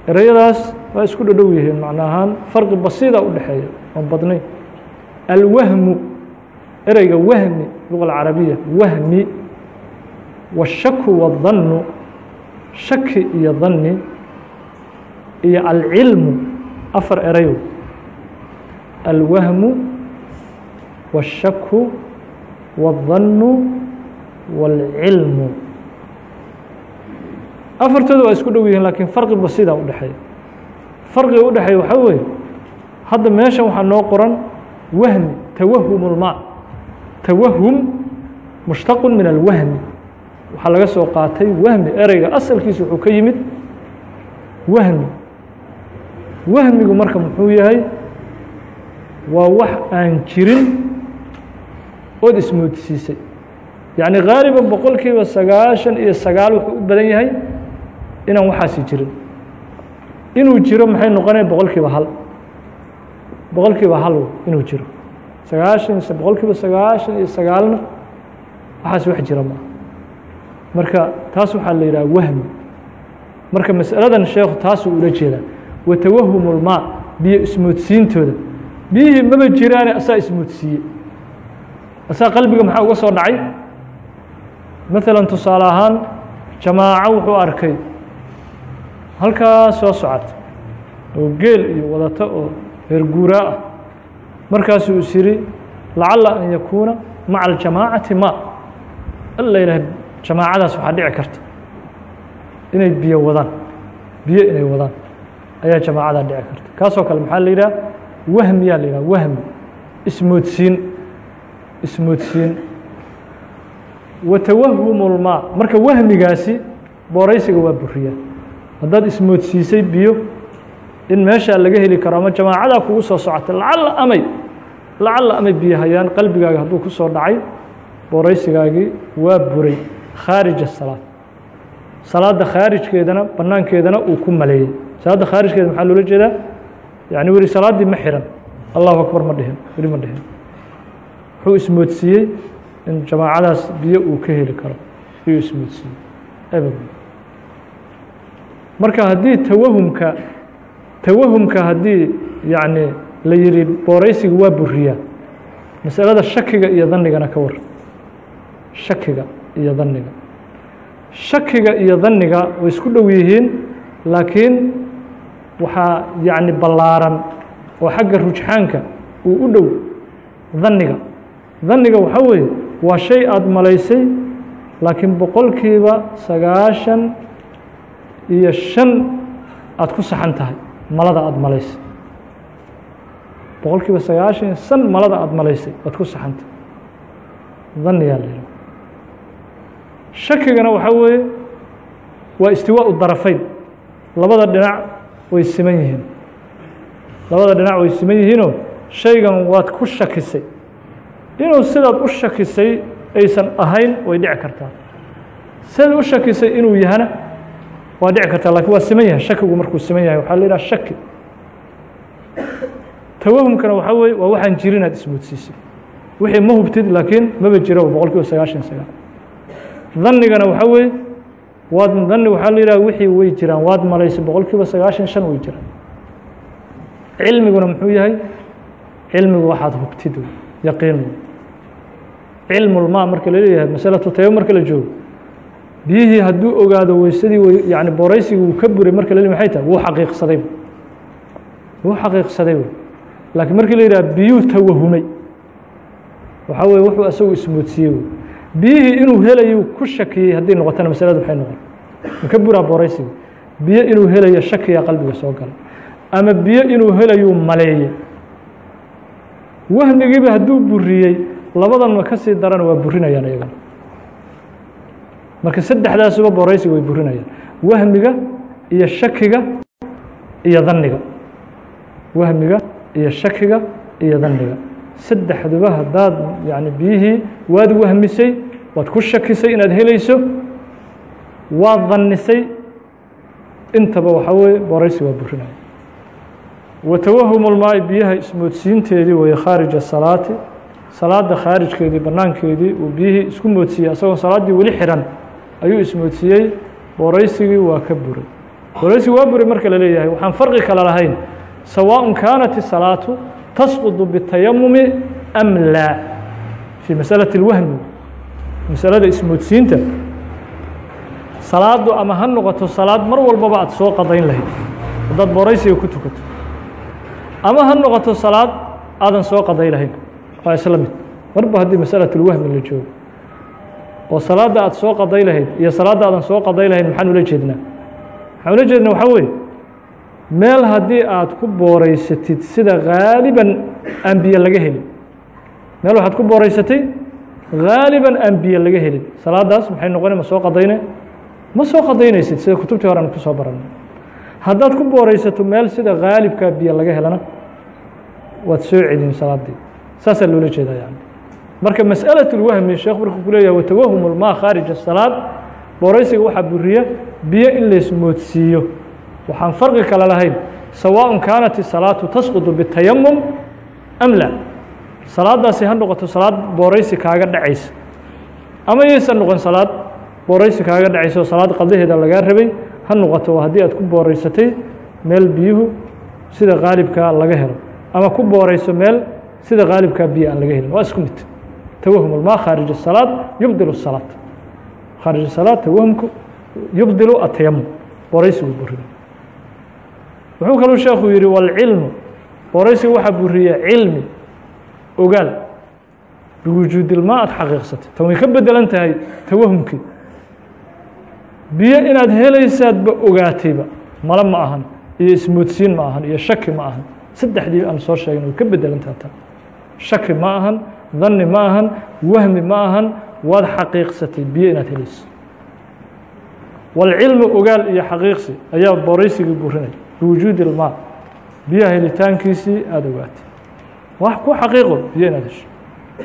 ereyadaas waa isku dhodhow yihiin macno ahaan farqi basiida u dhexeeya oon badnayn. Alwahmu ereyga wahmi luga alcarabiya wahmi washaku wadannu shaki iyo danni iyo alcilmu afar erayow alwahmu waashaku wadannu waalcilmu afartooda waa isku dhow yihiin lakiin farqi basiida u dhexeeya. Farqiga u dhexeeya waxaa weeye hadda meeshan waxaa noo qoran wahmi tawahum اlmaa tawahum mushtaqu min alwahmi. Waxaa laga soo qaatay wahmi ereyga asalkiisa wuxuu ka yimid wahmi. Wahmigu marka muxuu yahay? Waa wax aan jirin ood ismoodsiisay yacni gaaliban boqolkiiba sagaashan iyo sagaal wuxuu u badan yahay inaan waxaasi jirin. Inuu jiro maxay noqonaya boqolkiiba hal? Boqolkiiba hal inuu jiro. Sagaashan boqolkiiba sagaashan iyo sagaalna waxaas wax jira maa marka taas waxaa la yidhaha wahmi marka masaladan sheekhu taasuu ula jeedaa. Watawahum ulmaa biyo ismoodsiintooda. Biyihii maba jiraane asaa ismoodsiiye asaa qalbiga maxaa uga soo dhacay? Maalan tusaale ahaan jamaaco wuxuu arkay halkaa soo socota oo geel iyo wadato oo reer guuraa ah. Markaasuu is yidhi lacala an yakuuna maca aljamaacati ma. Alla ilaah jamaacadaas waxaa dhici karta inay biyo wadaan biyo inay wadaan. Ayaa jamaacadaa dhici karta. Kaasoo kale maxaa la yidhaha wahmiyaa la yidhaha wahmi. Ismoodsiin ismoodsiin. Watawahum ulmaa marka wahmigaasi booraysiga waa buriyaa haddaad ismoodsiisay biyo in meeshaa laga heli karo ama jamaacadaa kugu soo socota lacalla amay lacalla amay biyo hayaan qalbigaaga hadduu ku soo dhacay booraysigaagii waa buray. Khaarij asalaad salaadda khaarijkeedana banaankeedana uu ku maleeyey salaadda khaarijkeeda maxaa loola jeedaa? Yani weli salaaddii ma xiran. Allahu akbar ma dhihin weli ma dhihin. Wuxuu ismoodsiiyey in jamaacadaas biyo uu ka heli karo. Ayuu ismoodsiiyey marka haddii tawahumka tawahumka haddii yacni la yihi booraysiga waa buriyaa masalada shakiga iyo danigana ka war. Shakiga iyo daniga shakiga iyo daniga way isku dhow yihiin laakiin waxaa yacni ballaaran oo xagga rujxaanka uu u dhow daniga daniga waxaa weeye waa shay aada malaysay laakiin boqolkiiba sagaashan iyo shan aada ku saxan tahay malada aada malaysay. Boqol kiiba sagaashan iyo shan malada aada malaysay aad ku saxan tahay. Daniyaa la shakigana waxaa weeye waa u darafayn. Labada dhinac way siman yihiin. Labada dhinac way siman yihiinoo shaygan waad ku shakisay. Inuu sidaad u shakisay aysan ahayn way dhici kartaa. Sidaad u shakisay inuu yahana waa dhici kartaa laakiin waa siman yahay. Shakigu markuu siman yahay waxaa la yidhaha shaki. Tawahumkana waxaa weye waa waxaan jirin aad ismoodsiisay wixii ma hubtid laakiin maba jiro boqol sagaashan sagaal. Danigana waxaa weeye waad dani waxaa la yidhaha wixii way jiraan. Waad malaysay boqol sagaashan shan way jiraan. Cilmiguna muxuu yahay? Cilmigu waxaad hubtid yaqiin cilmulmaa marka la masalatu tayo marka la joogo biyihii hadduu ogaado weysadii yani booraysigii uu ka buray marka la le maxay tahay? Wuu xaqiiqsaday wuu xaqiiqsaday wey laakiin markii la yidhaha biyuu tawahumay waxaa weye wuxuu asagu ismoodsiiyey wey biyihii inuu helayu ku shakiyey haddii noqotana masaladu maxay noqon? Maka buraa booraysiga biyo inuu helayo shakiya qalbiga soo gala. Ama biyo inuu helayuu maleeyey. Wahmigiiba hadduu buriyey labadanma ka sii darana waa burinayaan iyagana marka saddexdaasuba booraysiga way burinayaan. Wahmiga iyo shakiga iyo daniga wahmiga iyo shakiga iyo daniga saddexduba haddaad yani biyihii waad wahmisay waad ku shakisay inaad helayso waad danisay intaba waxaa weye booraysi waa burinaya. Watawahum ulmaai biyaha ismoodsiinteedii weye khaarija salaati. Salaada khaarijkeedii banaankeedii uu biyihii isku moodsiiyey asagoo salaaddii weli xiran ayuu ismoodsiiyey booraysigii waa ka buray booraysigii waa buray marka la leeyahay waxaan farqi kale lahayn sawaaء kaanat الsalaatu tasqudu bitayamumi am laa fii masalaة اlwahmi masalada ismoodsiinta salaadu ama ha noqoto salaad mar walbaba aad soo qadayn lahayd haddaad booraysiga ku tukato ama ha noqoto salaad aadan soo qaday lahayn waa isla mid marba haddii masalaة اlwahmi la joogo oo salaadda aad soo qaday lahayd iyo salaadda aadan soo qaday lahayn maxaan ula jeednaa? Maxaan ula jeednaa waxaa weye meel haddii aad ku booraysatid sida haaliban aan biyo laga helin. Meel waxaad ku booraysatay haaliban aan biyo laga helin. Salaadaas maxay noqona ma soo qadayne? Ma soo qadaynaysid sida kutubtii hore aan ku soo baranay haddaad ku booraysato meel sida haalibkaa biyo laga helana waad soo celin salaaddii saasaa loola jeedaa yani marka masأalaة اlwahmi sheekh markuu ku leeyahay watawahum اlmaa khaarij الsalaad booraysiga waxaa buriya biyo in laysmoodsiiyo waxaan farqi kale lahayn sawaaء kaanat الsalaaةu tasqudu bالtayamum am la salaadaasi ha noqoto salaad booraysi kaaga dhacaysa ama yaysan noqon salaad booraysi kaaga dhacaysa oo salaad qadaheeda lagaa rabay ha noqoto waa haddii aad ku booraysatay meel biyuhu sida qaalibkaa laga helo ama ku boorayso meel sida qaalibkaa biyo aan laga helin waa isku mid twahum اlma khaarij الsalaaة yubdil الsalaaة khaarij الsalaaة twahumku yubdilu atayamum booraysigu burina wuxuu kaluu sheekhu yihi wاlcilmu booraysigu waxaa buriya cilmi ogaal biwujuudilma aad xaqiiqsatay tan way ka bedelan tahay tawahumkii biyo inaad helaysaadba ogaatayba malo ma ahan iyo ismoodsiin ma ahan iyo shaki ma ahan saddexdii aan soo sheegin way ka bedelantaa ta shaki ma ahan danni ma ahan wahmi ma ahan waad xaqiiqsatay biyo inaad helayso walcilmu ogaal iyo xaqiiqsi ayaa booraysigii burinaya biwujuudi ilmaa biyaha helitaankiisii aada ogaatay wax ku xaqiiqo biyo inaad hesho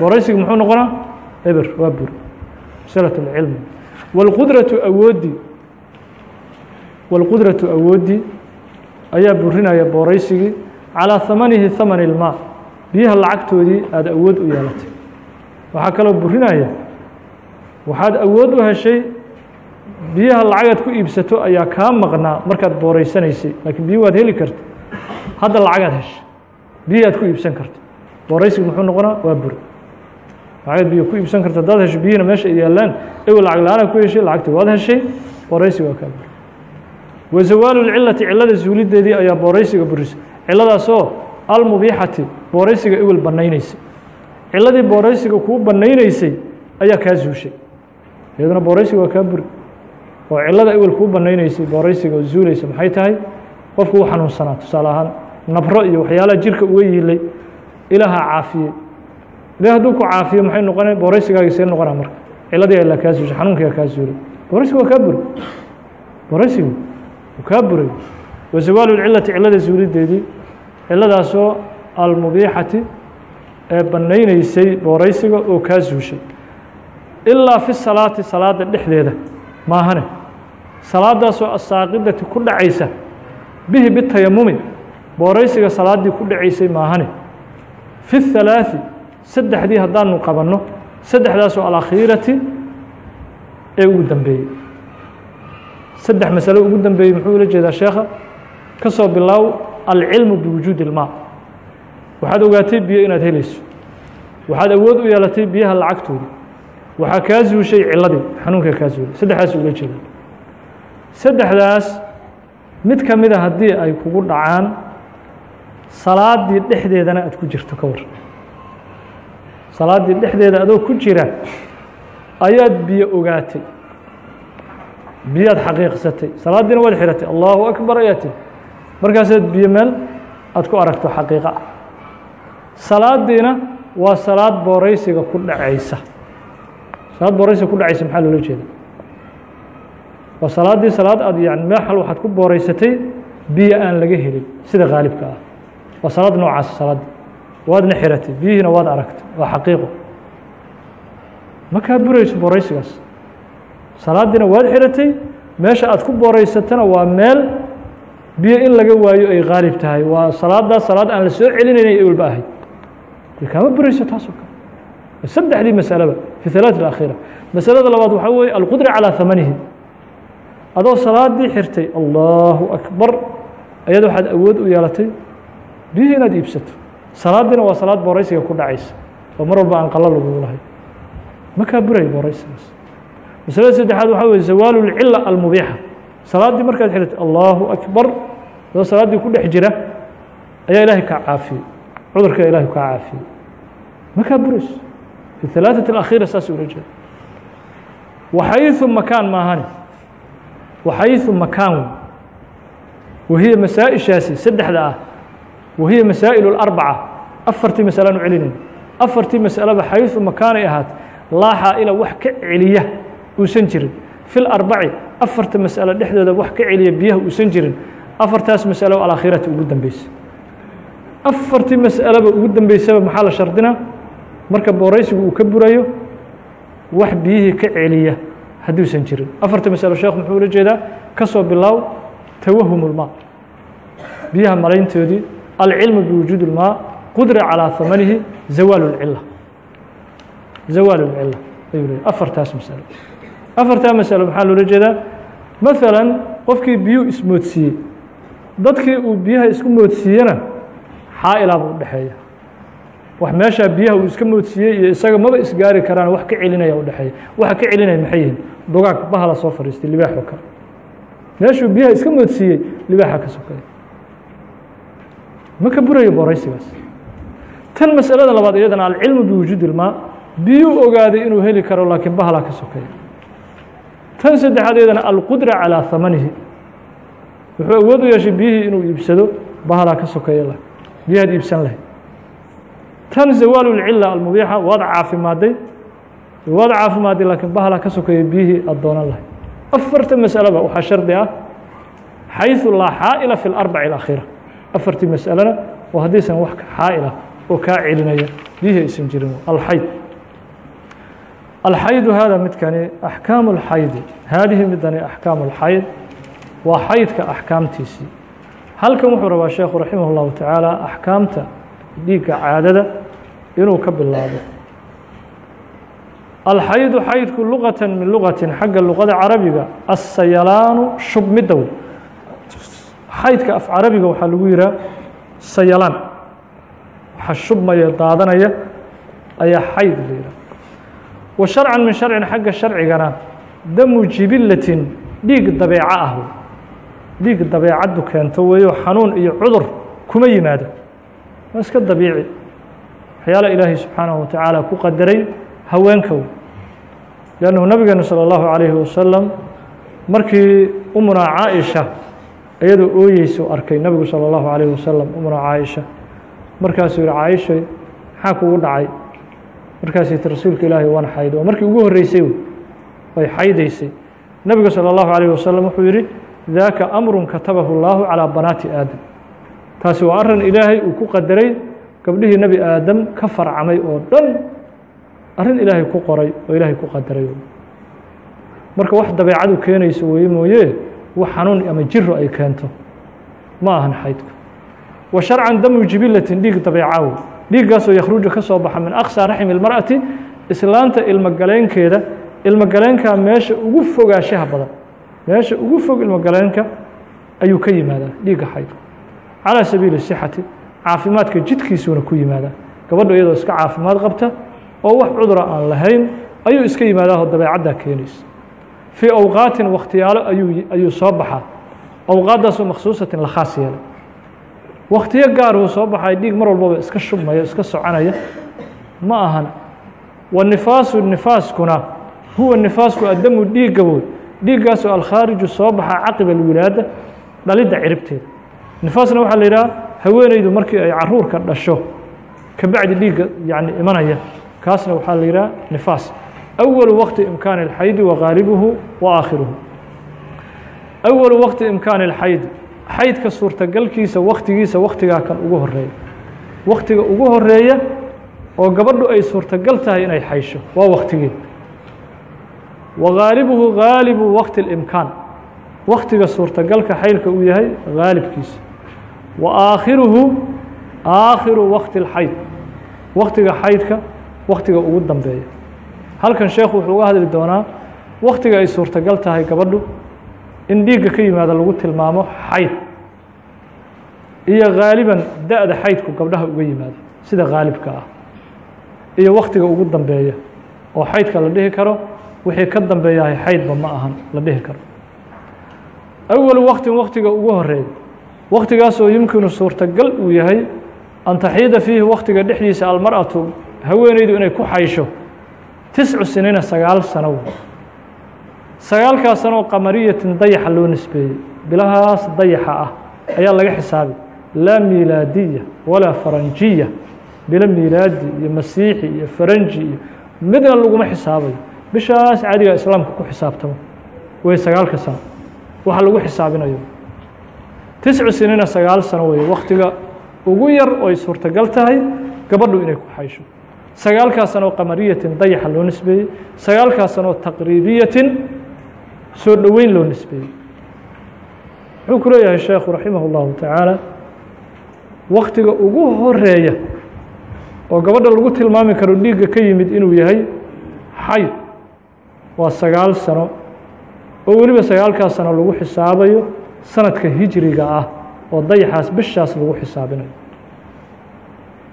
booraysiga muxuu noqonaa eber waa bur masalat اlcilmi wاlqudratu awoodii wاlqudratu awooddii ayaa burinaya booraysigii calىa hamanihi hamani ilmaa biyaha lacagtoodii aada awood u yeelatay. Waxaa kaloo burinaya waxaad awood u heshay biyaha lacagaad ku iibsato ayaa kaa maqnaa markaad booreysanaysay laakiin biyo waad heli karta hadda lacagaad heshay biyi aad ku iibsan karto. Booreysigu muxuu noqonaa? Waa buri. Lacagaad biyo ku iibsan karta haddaad hesho biyihina meesha ay yaallaan ewel lacag la'aana ku heshay lacagti waad heshay booreysigu waa kaa buri. Wa zawaalu lcilati cilada suulideedii ayaa booreysiga burisay. Ciladaasoo almubiixati booreysiga ewel bannaynaysay ciladii booreysiga kuu bannaynaysay ayaa kaa zuushay. Iyaduna booreysiga waa kaa buri. Oo cilada ewel kuu bannaynaysay booreysiga oo zuulaysa. Maxay tahay? Qofku u xanuunsanaa. Tusaale ahaan nabro iyo waxyaalaha jirka uga yiilay ilaahaa caafiyey ilahi hadduu ku caafiyo maxay noqona booreysigaagi see noqonaa marka. Ciladii alla kaa zuushay xanuunkiiga kaa zuulay. Booreysiga waa kaa buri. Booreysigu wuu kaa buray. Wa zawaalu lcilati cilada zuulideedii ciladaasoo almubiixati ee bannaynaysay booreysiga oo kaa zuushay ilaa fi salaati salaada dhexdeeda maahane salaadaasoo asaaqidati ku dhacaysa bihi bitayamumi booreysiga salaaddii ku dhacaysay maahane fi الثalaaثi saddexdii haddaanu qabanno saddexdaasoo alakhiirati ee ugu dambeeyey saddex masalo ugu dambeeyey muxuu ula jeedaa sheekha ka soo bilaaw alcilmu biwujuudi اlmaa waxaad ogaatay biyo inaad helayso. Waxaad awood u yeelatay biyaha lacagtooda. Waxaa kaa zuushay ciladii xanuunka kaa zuulay saddexdaas ula jeeda saddexdaas mid ka mida haddii ay kugu dhacaan salaaddii dhexdeedana aad ku jirto ka war. Salaaddii dhexdeeda adoo ku jira ayaad biyo ogaatay. Biyaad xaqiiqsatay. Salaaddiina waad xiratay. Allahu akbar ayaa tiri markaasaad biyo meel aad ku aragto xaqiiqa. Ah salaaddiina waa salaad booreysiga ku dhacaysa. Salaad booreysiga ku dhacaysa maxaa loola jeeda waa salaaddii salaad aad yani meexal waxaad ku booreysatay biyo aan laga helin sida khaalibka ah. Waa salaad noocaas salaadda waadna xiratay biyihiina waad aragtay waa xaqiiqo. Ma burayso booreysigaas salaaddiina waad xiratay meesha aad ku booreysatana waa meel biyo in laga waayo ay khaalib tahay waa salaaddaas salaad aan la soo celinaynay ay walba ahayd de kaama burayso taasoo kale saddexdii masalaba fi halaaث اlأkhira masalada labaad waxaa weeye alqudra calىa hamanihi adoo salaaddii xirtay allahu akbar ayada waxaad awood u yeelatay biyihii inaad iibsato salaaddiina waa salaad booreysiga ku dhacaysa oo mar walba aan qalo lagugu lahay ma kaa burayo booreysigaas masalada saddexaad waxaa weye zawaalu اlcila almubiixa salaaddii markaad xirtay allahu akbar adoo salaaddii ku dhex jira ayaa ilaahay kaa caafiyey cudurka ilahay kaa caafiyey ma kaa burayso fi halaaثaة اlأkhira saas ula jeeda waxayثu makaan maahani waxayثu makaan wahiya masaaئishaasi saddexda ah wahiya masaaئil الأربعة afartii masalaanu celinayna afartii masalaba xayثu makaanay ahaat laa xaa'ila wax ka celiya uusan jirin fi اlarbaci afarta masalo dhexdooda wax ka celiya biyaha uusan jirin afartaas masalo alaakhirati ugu dambeysa afartii mas'alaba ugu dambeysaba maxaa la shardinaa marka booreysigu uu ka burayo wax biyihii ka celiya hadduusan jirin afarta masalo sheekh muxuu ula jeedaa ka soo bilaaw tawahum اlmaa biyaha malayntoodii alcilmu biwujuudi اlmaa qudra calىa hamanihi zawaalu اlcila zawaalu اlcila ayuu leeyahy afartaas masalo afartaa masalo maxaa loola jeedaa maثala qofkii biyuu ismoodsiiyey. Dadkii uu biyaha isku moodsiiyena xaa'ilaaba dhexeeya wax meeshaa biyaha uu iska moodsiiyey iyo isaga maba isgaari karaan wax ka celinaya u dhexeeya waxa ka celinaya maxay yihiin? Dugaag bahala soo fadhiistay libaax oo kale meeshuu biyaha iska moodsiiyey libaaxa ka sokaya ma ka burayo booreysigaas tan masalada labaad iyadana alcilmu biwujuudi ilmaa biyuu ogaaday inuu heli karo laakiin bahalaa ka sokaya tan saddexaad iyadana alqudra calىa hamanihi wuxuu awood u yeeshay biyihii inuu iibsado bahalaa ka sokeeya lah biyahaad iibsan lahay tan zawaalulcila almubiixa waad caafimaaday waad caafimaaday laakiin bahalaa ka sokeeya biyihii aad doonan lahay afarta masalaba waxaa shardi ah xayثu laa xaa'ila fi اlarbaci اlakhiira afartii masalena oo haddaysan wax xaa'ila oo kaa celinaya biyihii aysan jirin alxayd alxaydu hada midkani axkaamu اlxaydi haadihi midani axkaamu اlxayd waa xaydka axkaamtiisii halkan wuxuu rabaa sheekhu raximah اllahu tacaala axkaamta dhiigga caadada inuu ka bilaabo alxaydu xaydku luqatan min luqatin xagga luqada carabiga asayalaanu shubmidda wey xaydka af carabiga waxaa lagu yihaa sayalaan waxa shubmaya daadanaya ayaa xayd la yihaha wa sharcan min sharcin xagga sharcigana damu jibilatin dhiig dabeeco ah dhiig dabeecaddu keento weeyo xanuun iyo cudur kuma yimaado. Waa iska dabiici. Waxyaala ilaahay subxaanahu wa tacaala ku qadaray haweenkow. Liannahu nabigeenu salى allahu calayhi wasalam markii umunaa caaisha iyadoo ooyeysa u arkay nabigu salى allahu calayhi wasalam umunaa caaisha. Markaasuu yihi caaishay maxaa kugu dhacay? markaasay ti rasuulka ilaahay waan xaydo waa markii ugu horreysay way xaydaysay nabigu salى اllahu calayh wasalam wuxuu yihi daaka amrun katabahu اllahu calىa banaati aadam taasi waa arrin ilaahay uu ku qadaray gabdhihii nebi aadam ka farcamay oo dhan arrin ilaahay ku qoray oo ilaahay ku qadaray marka wax dabeecadu keenayso weye mooye wax xanuun ama jiro ay keento ma ahan xaydku wa sharcan damu jibilatin dhiig dabeecaw dhiiggaasoo yakhruju ka soo baxa min aqsaa raxmi اlmar'ati islaanta ilmogaleenkeeda ilmogaleenka meesha ugu fogaashaha badan. Meesha ugu fog ilmogaleenka ayuu ka yimaadaa dhiigga xaydku calىa sabiili sixati caafimaadka jidkiisuuna ku yimaadaa. Gabadha iyadoo iska caafimaad qabta oo wax cudura aan lahayn ayuu iska yimaadaao dabeecaddaa keenaysa. Fii awqaatin wakhtiyaalo ayuu ayuu soo baxaa. Awqaaddaasoo makhsuusatin la khaas yeelay waktiyo gaar uu soo baxay dhiig mar walbaba iska shubmayo iska soconaya ma ahan. Wanifaasu nifaaskuna huwa nifaasku addamu dhiiggabood dhiiggaasoo alkhaariju soo baxa caqib alwilaada dhalidda ciribteed nifaasna waxaa la yidhaha haweenaydu markii ay caruurka dhasho kabacdi dhiigga yani imanaya kaasna waxaa la yidhaha nifaas. Awalu waqti imkaani اlxaydi wa qaalibuhu wa aakhiruhu. Awalu waqti imkaani اlxaydi xaydka suurtagalkiisa waktigiisa waktigaa kan ugu horreeya waktiga ugu horreeya oo gabadhu ay suurtagal tahay inay xaysho waa waktigii wagaalibuhu gaalibu wakti اlimkaan waktiga suurtagalka xaylka uu yahay gaalibkiisa. Wa aakhiruhu aakhiru wakti اlxayd waktiga xaydka waktiga ugu dambeeya. Halkan sheekhu wuxuu uga hadli doonaa waktiga ay suurtagal tahay gabadhu in dhiigga ka yimaado lagu tilmaamo xayd. Iyo haaliban da-da xaydku gabdhaha uga yimaado sida haalibka ah. Iyo waktiga ugu dambeeya oo xaydka la dhihi karo wixii ka dambeeyahay xaydba ma ahan la dhihi karo. Awalu waktin waktiga ugu horreeya waktigaasoo yumkinu suurtagal uu yahay an taxiida fiihi waktiga dhexdiisa almar'atu inay ku xaysho tiscu siniina sagaal sano wey sagaalkaas sanoo qamariyatin dayaxa loo nisbeeyey. Bilahaas dayaxa ah ayaa laga xisaabay laa miilaadiya walaa faranjiya. Bilo miilaadi iyo masiixi iyo faranji iyo midna laguma xisaabayo. Bishaas cadiga islaamka ku xisaabtamo. Way sagaalka sano. Waxa lagu xisaabinayo. Tiscu siniina sagaal sano wey waktiga ugu yar oy suurtagal tahay gabadhu inay ku xaysho. Sagaalkaas sanoo qamariyatin dayaxa loo nisbeeyey. Sagaalkaas sanoo taqriibiyatin soo dhoweyn loo nisbeeyey. Wuxuu ku leeyahay sheekhu raximah اllahu tacaala waktiga ugu horreeya oo gabadha lagu tilmaami karo dhiigga ka yimid inuu yahay xayd waa sagaal sano oo weliba sagaalkaas sano lagu xisaabayo sanadka hijriga ah oo dayaxaas bishaas lagu xisaabinayo.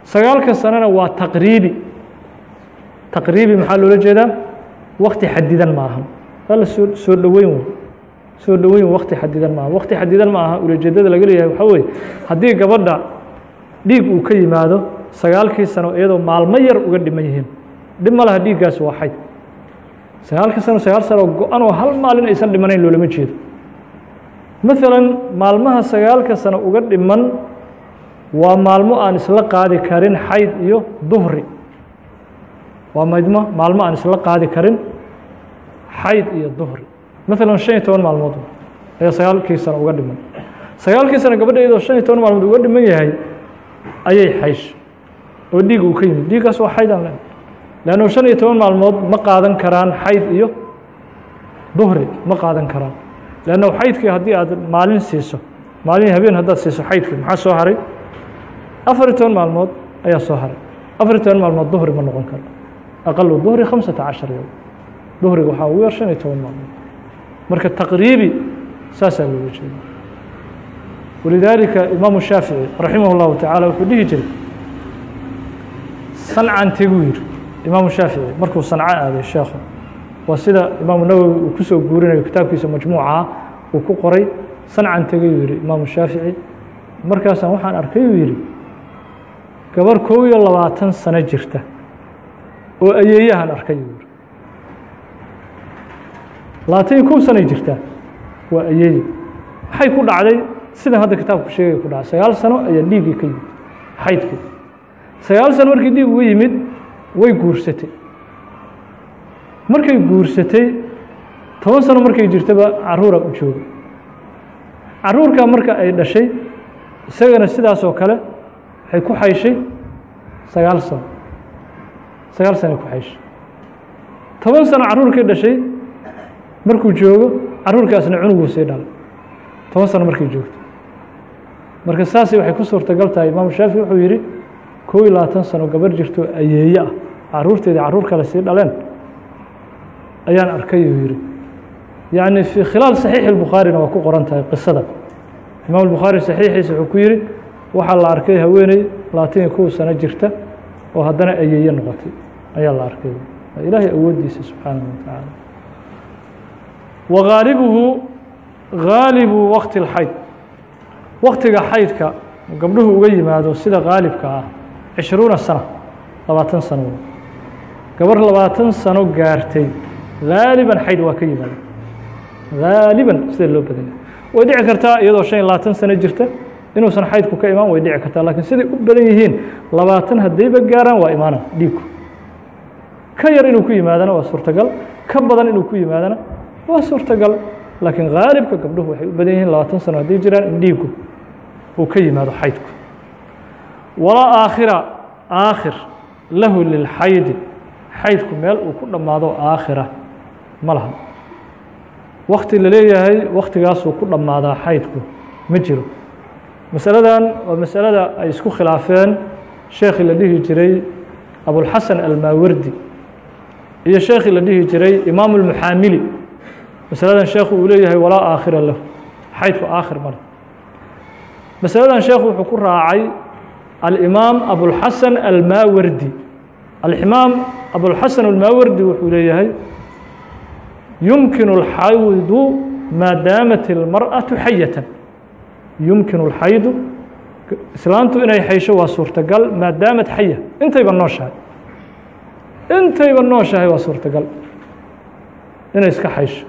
Sagaalka sanona waa taqriibi. Taqriibi maxaa loola jeedaa? Wakti xadidan ma aha waa soo dhoweyn wey soo dhoweyn wakti xadidan maaha. Wakti xadidan ma aha ulajeedada laga leeyahay waxaa weye haddii gabadha dhiig uu ka yimaado sagaalkii sano iyadoo maalmo yar uga dhiman yihiin. Dhib ma laha dhiiggaas waa xayd. Sagaalkii sano sagaal sanoo go-an hal maalin aysan dhimanayn loolama jeedo. Maalan maalmaha sagaalka sano uga dhiman waa maalmo aan isla qaadi karin xayd iyo duhri. Waa maydmo maalmo aan isla qaadi karin xayd iyo duhri. Maalan shan iyo toban maalmood ayaa sagaalkii sano uga dhiman. Sagaalkii sano gabadha iyadoo shan iyo toban maalmood uga dhiman yahay ayay xaysh. Oo dhiig uu ka yimid. Dhiiggaas waa xayd aan le leannu shan iyo toban maalmood ma qaadan karaan xayd iyo duhri ma qaadan karaan. Leanna xaydkii haddii aad maalin siiso maalin habeen haddaad siiso xaydkii maxaa soo haray? Afar iyo toban maalmood ayaa soo haray. Afar iyo toban maalmood duhri ma noqon karo aqalu duhri khamsata cashar yowm duhriga waxaa ugu yar shan iyo toban maalmood. Marka taqriibi saasaa looga jeeda walidaalika imaamu shaafici raximah اllahu tacaala wuxuu dhihi jiray sancan teguu yidhi. Imaamu shaafici markuu sanco aaday sheekhu waa sida imaamu nawowi uu ku soo guurinayo kitaabkiisa majmuuca uu ku qoray sancan tegayuu yidhi imaamu shaafici. Markaasaan waxaan arkay uu yidhi gabar kow iyo labaatan sano jirta oo ayeeyahan arkay uu yidhi labaatan iyo kow sanay jirtaa. Waa ayeeye maxay ku dhacday? Sidan hadda kitaabku sheegay ku dhacay. Sagaal sano ayaa dhiiggii ka yimid. Xaydkii sagaal sano markii dhiig uga yimid way guursatay. Markay guursatay toban sano markay jirtaba caruura u joogay. Caruurkaa marka ay dhashay isagana sidaas oo kale waxay ku xayshay sagaal sano. Sagaal sanoay ku xayshay toban sano caruurkii dhashay markuu joogo caruurkaasna cunuguu sii dhalay. Toban sano markay joogto. Marka saasay waxay ku suurtagal tahay imaamu shaafici wuxuu yidhi kow iyo labaatan sano gabar jirto ayeeye ah. Caruurteedii carruur kale sii dhaleen. Ayaan arkay uu yidhi. Yacni fii khilaal saxiixi اlbukhaarina waa ku qoran tahay qisada. Imaam albukhaari saxiixiisa wuxuu ku yidhi waxaa la arkay haweeney labaatan iyo kow sano jirta oo haddana ayeeye noqotay. Ayaa la arkay. Ilaahay awooddiisa subxaanaه wa tacaala wa gaalibuhu gaalibu waqti اlxayd waktiga xaydka gabdhuhu uga yimaado sida gaalibka ah cishruuna sano labaatan sano gabar labaatan sano gaartay gaaliban xayd waa ka yimaada gaaliban sida loo badanya way dhici kartaa iyadoo shan iyo labaatan sano jirta inuusan xaydku ka imaan way dhici kartaa lakiin siday u badan yihiin labaatan haddayba gaaraan waa imaana dhiigku ka yar inuu ku yimaadana waa suurtagal ka badan inuu ku yimaadana waa suurtagal laakiin gaalibka gabdhuhu waxay u badan yihiin labaatan sano hadday jiraan in dhiigku uu ka yimaado xaydku. Walaa aakhira aakhir lahu lilxaydi xaydku meel uu ku dhammaado aakhira ma laha. Wakti la leeyahay waktigaasuu ku dhammaadaa xaydku ma jiro. Masaladan waa masalada ay isku khilaafeen sheekhi la dhihi jiray abulxasan almaawardi iyo sheekhi la dhihi jiray imaamu اlmuxaamili masaladan sheekhu uu leeyahay walaa aakhira lahu xaydku aakhir male masaladan sheekhu wuxuu ku raacay alimaam abulxasan almaawardi alimaam abulxasan almaawardi wuxuu leeyahay yumkinu اlxaydu maa daamat اlmarأaةu xayatan yumkinu اlxaydu islaantu inay xaysho waa suurtagal maa daamat xaya intayba nooshahay intayba nooshahay waa suurtagal inay iska xaysho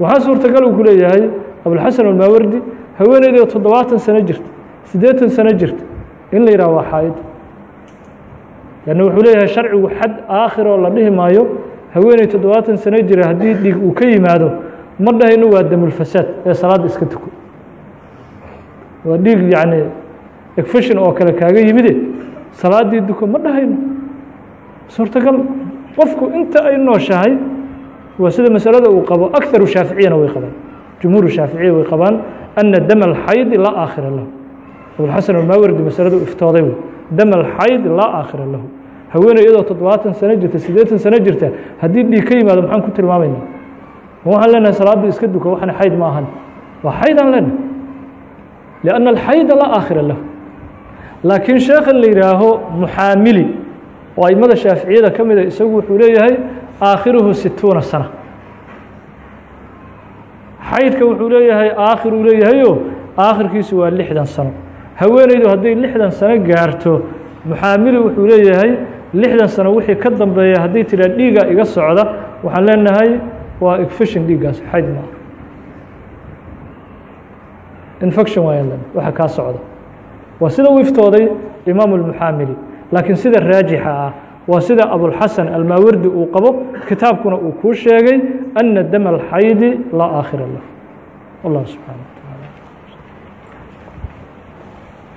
waxaa suurtagal uu ku leeyahay abulxasan almaawardi haweeneyda toddobaatan sano jirta siddeetan sano jirta in la yidhaha waa xaayid. Lanna wuxuu leeyahay sharcigu xad aakhir oo la dhihi maayo haweeney toddobaatan sano jira haddii dhiig uu ka yimaado ma dhahayno waa damulfasaad ee salaadda iska tuko. Waa dhiig yacni efashin oo kale kaaga yimide salaaddii duko ma dhahayno suurtagal qofku inta ay nooshahay waa sida masalada uu qabo akaru shaaficiyana way qabaan. Jumhuuru shaaficiya way qabaan ana dam alxaydi laa aakhira lahu. Abulxasan almaawardi masaladu iftooday wey dam alxayd laa aakhira lahu. Haweeney iyadoo toddobaatan sano jirta siddeetan sano jirta haddii dhiig ka yimaado maxaan ku tilmaamayna? Waxaan leenahay salaaddii iska duka waxna xayd ma ahan. Waa xayd aan leenahay. Lianna alxayda laa aakhira lahu. Laakiin sheekhan la yidhaaho muxaamili oo aimada shaaficiyada ka mida isagu wuxuu leeyahay aakhiruhu situuna sana. Xaydka wuxuu leeyahay aakhiruu leeyahayo aakhirkiisu waa lixdan sano. Haweeneydu hadday lixdan sano gaarto muxaamili wuxuu leeyahay lixdan sano wixii ka dambeeya haddii tiraa dhiiga iga socda waxaan leenahay waa igfashin dhiiggaas xayd maaha infection waayaan waxa kaa socda. Waa sida u iftooday imaamu اlmuxaamili laakiin sida raajixa ah waa sida abulxasan almaawardi uu qabo kitaabkuna uu kuu sheegay ana dama alxaydi laa aakhira lah wallah subxana